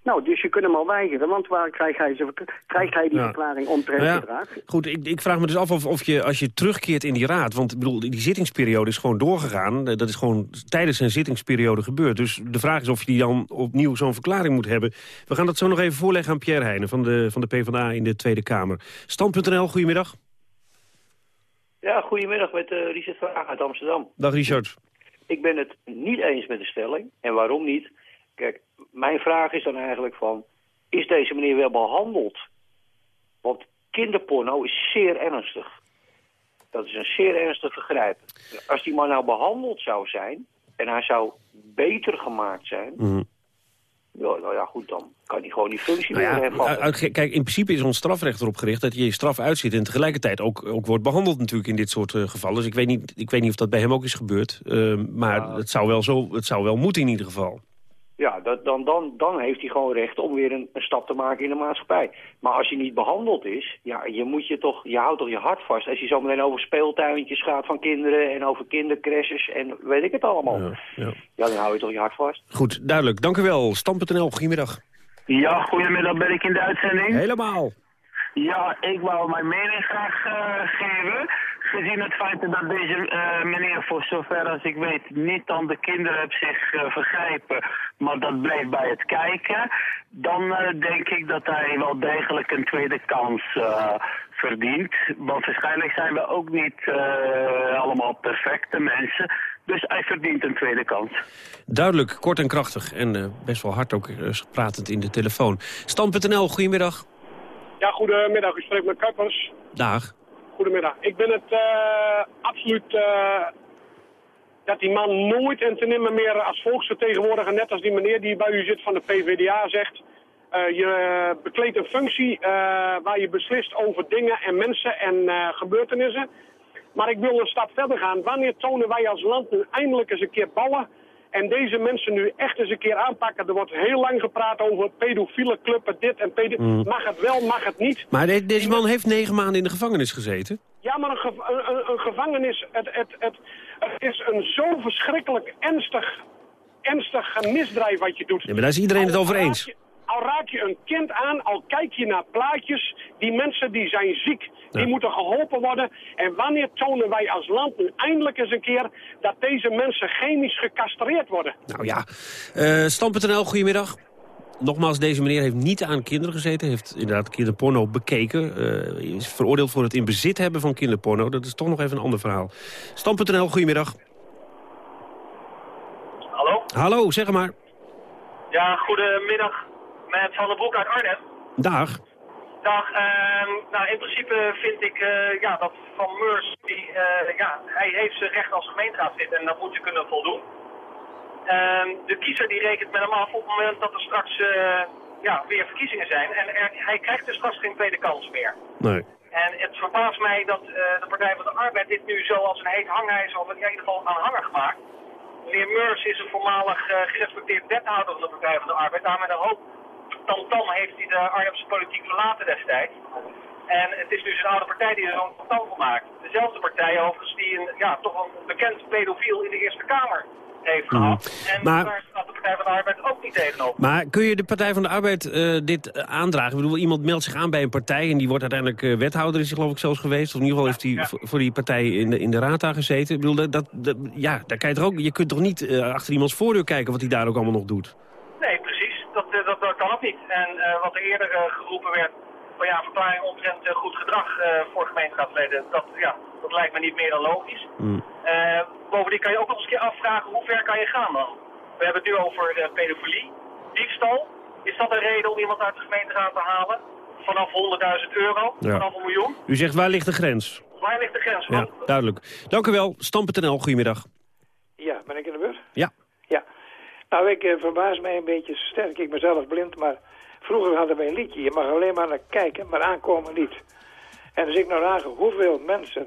Nou, dus je kunt hem al weigeren, want waar krijgt hij, zijn, krijgt hij die Ja. verklaring omtrent Nou ja, gedrag? Goed, ik, ik vraag me dus af of, of je als je terugkeert in die raad... want ik bedoel, die zittingsperiode is gewoon doorgegaan. eh, Dat is gewoon tijdens zijn zittingsperiode gebeurd. Dus de vraag is of je die dan opnieuw zo'n verklaring moet hebben. We gaan dat zo nog even voorleggen aan Pierre Heijnen... van de, van de PvdA in de Tweede Kamer. Stand.nl, goedemiddag. Ja, goedemiddag met eh Richard Vraag uit Amsterdam. Dag Richard. Ik ben het niet eens met de stelling. En waarom niet? Kijk, mijn vraag is dan eigenlijk van... Is deze meneer wel behandeld? Want kinderporno is zeer ernstig. Dat is een zeer ernstig vergrijp. Als die man nou behandeld zou zijn... en hij zou beter gemaakt zijn... Mhm. Ja, nou ja, goed, dan kan hij gewoon die functie Nou weer ja, hervatten. uit- uit- kijk, in principe is ons strafrecht erop gericht dat je je straf uitzit... en tegelijkertijd ook, ook wordt behandeld natuurlijk in dit soort eh, gevallen. Dus ik weet, niet, ik weet niet of dat bij hem ook is gebeurd. eh, maar het, zou wel zo, het zou wel moeten in ieder geval. Ja, dat, dan, dan, dan heeft hij gewoon recht om weer een, een stap te maken in de maatschappij. Maar als je niet behandeld is, ja, je, moet je, toch, je houdt toch je hart vast. Als je zo meteen over speeltuintjes gaat van kinderen en over kindercrashes en weet ik het allemaal. Ja, ja. dan hou je toch je hart vast. Goed, duidelijk. Dank u wel. Stam.nl, goedemiddag. Ja, goedemiddag, ben ik in de uitzending? Helemaal. Ja, ik wou mijn mening graag eh, geven. Gezien het feit dat deze eh, meneer, voor zover als ik weet, niet aan de kinderen heeft zich eh, vergrijpen, maar dat bleef bij het kijken, dan eh, denk ik dat hij wel degelijk een tweede kans eh, verdient. Want waarschijnlijk zijn we ook niet eh, allemaal perfecte mensen, dus hij verdient een tweede kans. Duidelijk, kort en krachtig. En eh, best wel hard ook pratend in de telefoon. Stam.nl, goedemiddag. Ja, goedemiddag. U spreekt met Kuipers. Dag. Goedemiddag. Ik ben het eh, absoluut eh, dat die man nooit en te nimmer meer als volksvertegenwoordiger, net als die meneer die bij u zit van de PvdA, zegt... eh, je bekleedt een functie waar je beslist over dingen en mensen en gebeurtenissen. Maar ik wil een stap verder gaan. Wanneer tonen wij als land nu eindelijk eens een keer ballen... en deze mensen nu echt eens een keer aanpakken? Er wordt heel lang gepraat over pedofiele clubben, dit en pedo... Mm. Mag het wel, mag het niet? Maar de- deze man heeft negen maanden in de gevangenis gezeten. Ja, maar een, een, een- gevangenis, het, het, het, het is een zo verschrikkelijk ernstig, ernstig misdrijf wat je doet. Ja, maar daar is iedereen het over eens. Al raak je een kind aan, al kijk je naar plaatjes, die mensen die zijn ziek, die moeten geholpen worden. En wanneer tonen wij als land nu eindelijk eens een keer dat deze mensen chemisch gecastreerd worden? Nou ja, Eh Stam.nl, goedemiddag. Nogmaals, deze meneer heeft niet aan kinderen gezeten. Heeft inderdaad kinderporno bekeken. eh, is veroordeeld voor het in bezit hebben van kinderporno. Dat is toch nog even een ander verhaal. Stam.nl, goedemiddag. Hallo? Hallo, zeg maar. Ja, goedemiddag. Met Van der Broek uit Arnhem. Dag. Dag. ehm, nou, in principe vind ik eh, ja, dat Van Meurs, die, eh, ja, hij heeft zijn recht als gemeenteraadslid en dat moet je kunnen voldoen. Ehm, de kiezer die rekent met hem af op het moment dat er straks eh, ja, weer verkiezingen zijn. En er, hij krijgt dus straks geen tweede kans meer. Nee. En het verbaast mij dat de Partij van de Arbeid dit nu zo als een heet hangijzer of in ieder geval aanhanger gemaakt. Meneer Meurs is een voormalig gerespecteerd wethouder van de Partij van de Arbeid. Daar met een hoop tamtam heeft hij de Arnhemse politiek verlaten destijds. En het is nu zijn oude partij die er zo'n tamtam van maakt. Dezelfde partij overigens die een, ja, toch een bekend pedofiel in de Eerste Kamer heeft gehad. En Mhm. Maar- daar staat de Partij van de Arbeid ook niet tegenover. Maar kun je de Partij van de Arbeid eh, dit eh, aandragen? Ik bedoel, iemand meldt zich aan bij een partij... en die wordt uiteindelijk eh, wethouder, is hij geloof ik zelfs geweest. Of in ieder geval heeft hij voor, voor die partij in de, in de raad daar gezeten. Ik bedoel, dat, dat, ja, daar kan je, toch ook, je kunt toch niet achter iemands voordeur kijken... wat hij daar ook allemaal nog doet? Dat, eh, dat, dat kan ook niet. En eh, wat er eerder eh, geroepen werd, van ja, verklaring omtrent goed gedrag eh, voor gemeenteraadsleden, dat, ja, dat lijkt me niet meer dan logisch. Eh, bovendien kan je ook nog eens een keer afvragen, hoe ver kan je gaan dan? We hebben het nu over eh, pedofilie, diefstal. Is dat een reden om iemand uit de gemeenteraad te halen? Vanaf 100.000 euro, Ja. vanaf een miljoen? U zegt, waar ligt de grens? Waar ligt de grens? Ja, duidelijk. Dank u wel. Stam.nl, goedemiddag. Ja, ben ik in de beurt? Ja. Nou, ik eh, verbaas mij een beetje sterk. Ik ben zelf blind, maar vroeger hadden wij een liedje. Je mag alleen maar naar kijken, maar aankomen niet. En als ik nou nage hoeveel mensen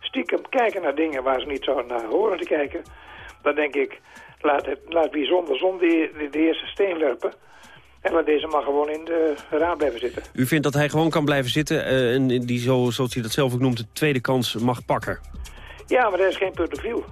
stiekem kijken naar dingen waar ze niet zouden naar horen te kijken, dan denk ik, laat, het, laat wie zonder zon de, de, de eerste steen werpen. En laat deze man gewoon in de raad blijven zitten. U vindt dat hij gewoon kan blijven zitten... eh, en die, zo, zoals hij dat zelf ook noemt, de tweede kans mag pakken? Ja, maar dat is geen pedofiel.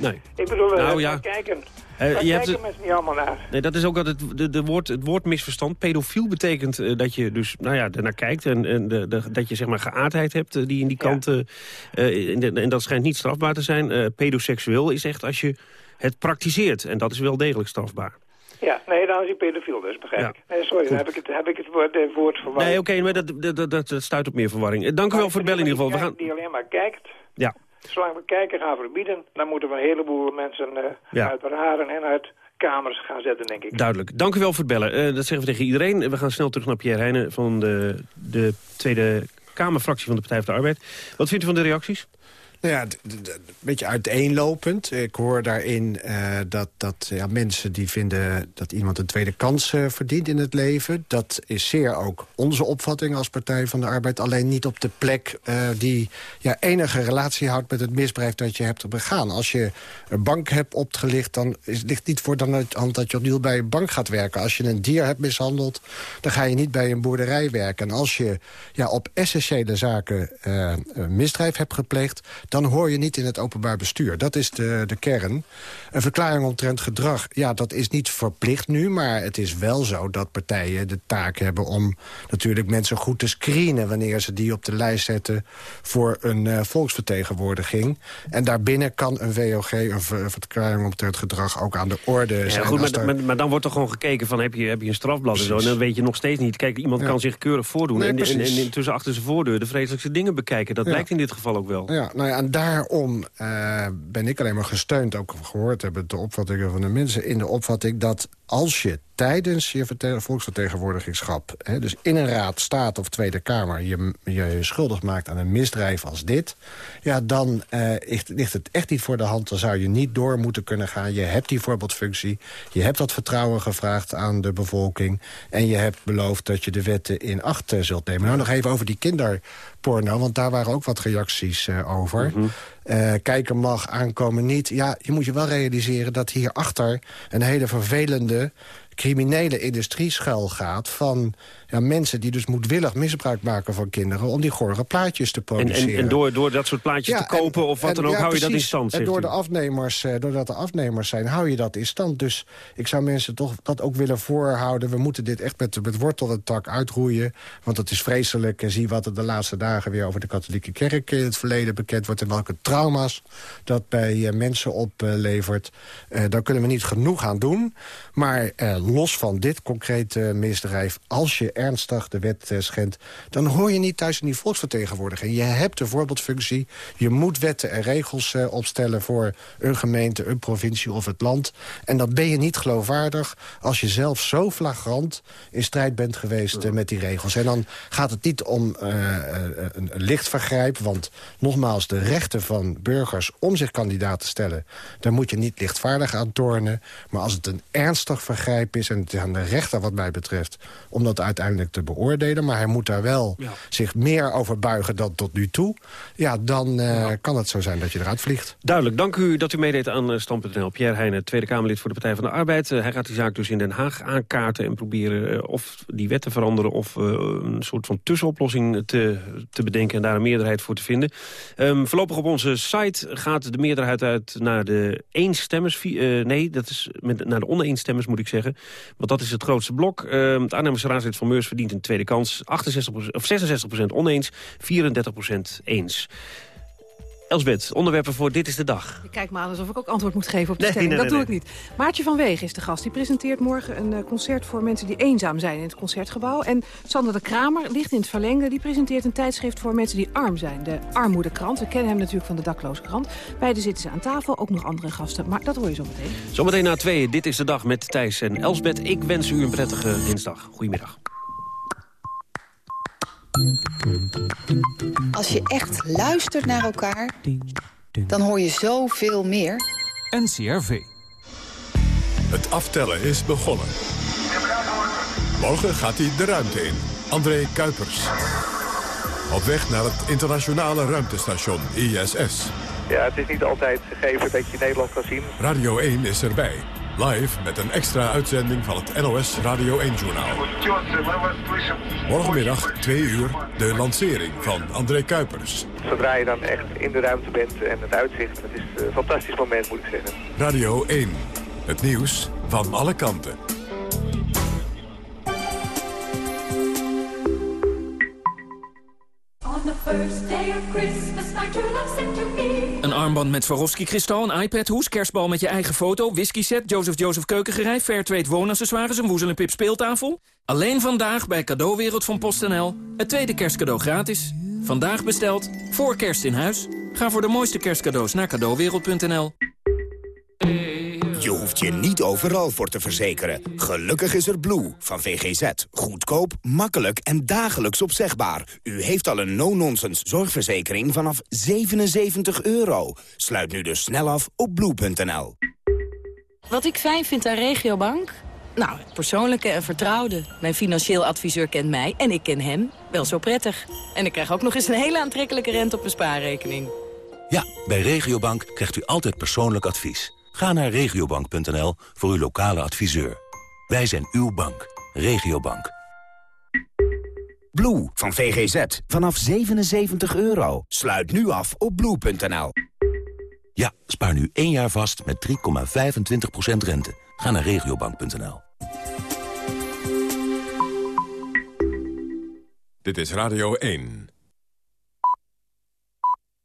Nee. Ik bedoel, Nou, ja. kijken. Je hebt kijken het- mensen niet allemaal naar. Nee, dat is ook altijd het, de, de woord, het woordmisverstand. Pedofiel betekent eh, dat je dus nou ja, ernaar kijkt... en, en de, de- dat je zeg maar geaardheid hebt eh, die in die kant... in de- en dat schijnt niet strafbaar te zijn. Pedoseksueel is echt als je het praktiseert. En dat is wel degelijk strafbaar. Ja, nee, dan is hij pedofiel dus, begrijp Ja. ik. Nee, sorry, dan heb ik het, heb ik het woord, eh, woord verwarring. Nee, oké, maar dat, dat, dat, dat stuit op meer verwarring. Dank u wel voor het bellen in ieder geval. We gaan... Die alleen maar kijkt. Ja. Zolang we kijken gaan verbieden, dan moeten we een heleboel mensen eh, Ja. uit raren en uit kamers gaan zetten, denk ik. Duidelijk. Dank u wel voor het bellen. Eh, dat zeggen we tegen iedereen. We gaan snel terug naar Pierre Heijnen van de, de Tweede Kamerfractie van de Partij voor de Arbeid. Wat vindt u van de reacties? Nou ja, een beetje uiteenlopend. Ik hoor daarin eh, dat, dat ja, mensen die vinden dat iemand een tweede kans eh, verdient in het leven. Dat is zeer ook onze opvatting als Partij van de Arbeid. Alleen niet op de plek eh, die ja, enige relatie houdt met het misbruik dat je hebt begaan. Als je een bank hebt opgelicht, dan is, ligt niet voor dan uit hand dat je opnieuw bij een bank gaat werken. Als je een dier hebt mishandeld, dan ga je niet bij een boerderij werken. En als je ja, op essentiële zaken misdrijf hebt gepleegd... dan hoor je niet in het openbaar bestuur. Dat is de, de kern. Een verklaring omtrent gedrag, ja, dat is niet verplicht nu... maar het is wel zo dat partijen de taak hebben om natuurlijk mensen goed te screenen... wanneer ze die op de lijst zetten voor een eh, volksvertegenwoordiging. En daarbinnen kan een WOG, een ver- verklaring omtrent gedrag... ook aan de orde Ja, zijn. goed, maar, maar, maar dan wordt er gewoon gekeken van heb je, heb je een strafblad en zo. En dan weet je nog steeds niet. Kijk, iemand Ja. kan zich keurig voordoen. Nee, en, en, en precies. intussen achter zijn voordeur de vreselijkste dingen bekijken. Dat Ja. blijkt in dit geval ook wel. Ja, nou ja, en daarom eh, ben ik alleen maar gesteund, ook gehoord hebben de opvattingen van de mensen, in de opvatting dat als je tijdens je verte- volksvertegenwoordigingschap, hè, dus in een raad, staat of Tweede Kamer, je je schuldig maakt aan een misdrijf als dit, ja, dan eh, ligt, het echt niet voor de hand. Dan zou je niet door moeten kunnen gaan. Je hebt die voorbeeldfunctie, je hebt dat vertrouwen gevraagd aan de bevolking en je hebt beloofd dat je de wetten in acht eh, zult nemen. Nou, nog even over die kinderporno, want daar waren ook wat reacties eh, over. Eh, kijken mag, aankomen niet. Ja, je moet je wel realiseren dat hierachter een hele vervelende criminele industrie schuil gaat... van ja, mensen die dus moedwillig misbruik maken van kinderen... om die gore plaatjes te En, produceren. en, en door, door dat soort plaatjes Ja, te kopen en- of wat dan ook, ja, hou je dat in stand, En door u. de afnemers, eh, doordat de afnemers zijn, hou je dat in stand. Dus ik zou mensen toch dat ook willen voorhouden. We moeten dit echt met, met wortel en tak uitroeien. Want het is vreselijk. En zie wat er de laatste dagen weer over de katholieke kerk in het verleden bekend wordt. En welke trauma's dat bij eh, mensen oplevert. Eh daar kunnen we niet genoeg aan doen. Maar los van dit concrete misdrijf, als je ernstig de wet eh, schendt... dan hoor je niet thuis in die volksvertegenwoordiging. Je hebt de voorbeeldfunctie. Je moet wetten en regels eh, opstellen voor een gemeente, een provincie of het land. En dan ben je niet geloofwaardig als je zelf zo flagrant in strijd bent geweest eh, met die regels. En dan gaat het niet om een, licht vergrijp. Want nogmaals, de rechten van burgers om zich kandidaat te stellen... daar moet je niet lichtvaardig aan tornen. Maar als het een ernstig vergrijp is... en het aan de rechter wat mij betreft... om dat uiteindelijk te beoordelen. Maar hij moet daar wel zich meer over buigen dan tot nu toe. Ja, dan eh, kan het zo zijn dat je eruit vliegt. Duidelijk, dank u dat u meedeed aan eh, Stand.nl. Pierre Heijnen, Tweede Kamerlid voor de Partij van de Arbeid. Eh, hij gaat die zaak dus in Den Haag aankaarten en proberen of die wet te veranderen... of een soort van tussenoplossing te, te bedenken en daar een meerderheid voor te vinden. Ehm, voorlopig op onze site gaat de meerderheid uit naar de eenstemmers. nee, dat is met, naar de oneensstemmers moet ik zeggen. Want dat is het grootste blok. Ehm, het Arnhemse raadslid van Meurs verdient een tweede kans. 68%, of 66% oneens, 34% eens. Elsbeth, onderwerpen voor Dit is de Dag. Je kijkt me aan alsof ik ook antwoord moet geven op de Nee, stelling. nee, dat doe ik niet. Maartje van Wegen is de gast. Die presenteert morgen een eh, concert voor mensen die eenzaam zijn in het Concertgebouw. En Sander de Kramer ligt in het verlengde. Die presenteert een tijdschrift voor mensen die arm zijn. De Armoedekrant. We kennen hem natuurlijk van de Dakloze Krant. Beiden zitten ze aan tafel. Ook nog andere gasten. Maar dat hoor je zo meteen. Zometeen na tweeën, Dit is de Dag met Thijs en Elsbeth. Ik wens u een prettige dinsdag. Goedemiddag. Als je echt luistert naar elkaar, dan hoor je zoveel meer. NCRV. Het aftellen is begonnen. Morgen gaat hij de ruimte in. André Kuipers. Op weg naar het internationale ruimtestation ISS. Ja, het is niet altijd gegeven dat je Nederland kan zien. Radio 1 is erbij. Live met een extra uitzending van het NOS Radio 1-journaal. Morgenmiddag, 2 uur, de lancering van André Kuipers. Zodra je dan echt in de ruimte bent en het uitzicht, het is een fantastisch moment moet ik zeggen. Radio 1, het nieuws van alle kanten. Een armband met Swarovski-kristal, een iPad-hoes, kerstbal met je eigen foto... whisky-set, Joseph Joseph keukengerij, Fairtrade woonaccessoires... een woezel en pip speeltafel. Alleen vandaag bij Cadeauwereld van PostNL. Het tweede kerstcadeau gratis. Vandaag besteld, voor kerst in huis. Ga voor de mooiste kerstcadeaus naar cadeauwereld.nl. Je hoeft je niet overal voor te verzekeren. Gelukkig is er Blue van VGZ. Goedkoop, makkelijk en dagelijks opzegbaar. U heeft al een no-nonsense zorgverzekering vanaf 77 euro. Sluit nu dus snel af op blue.nl. Wat ik fijn vind aan Regiobank? Nou, het persoonlijke en vertrouwde. Mijn financieel adviseur kent mij en ik ken hem wel zo prettig. En ik krijg ook nog eens een hele aantrekkelijke rente op mijn spaarrekening. Ja, bij Regiobank krijgt u altijd persoonlijk advies. Ga naar regiobank.nl voor uw lokale adviseur. Wij zijn uw bank. Regiobank. Blue van VGZ vanaf 77 euro. Sluit nu af op blue.nl. Ja, spaar nu één jaar vast met 3,25% rente. Ga naar regiobank.nl. Dit is Radio 1.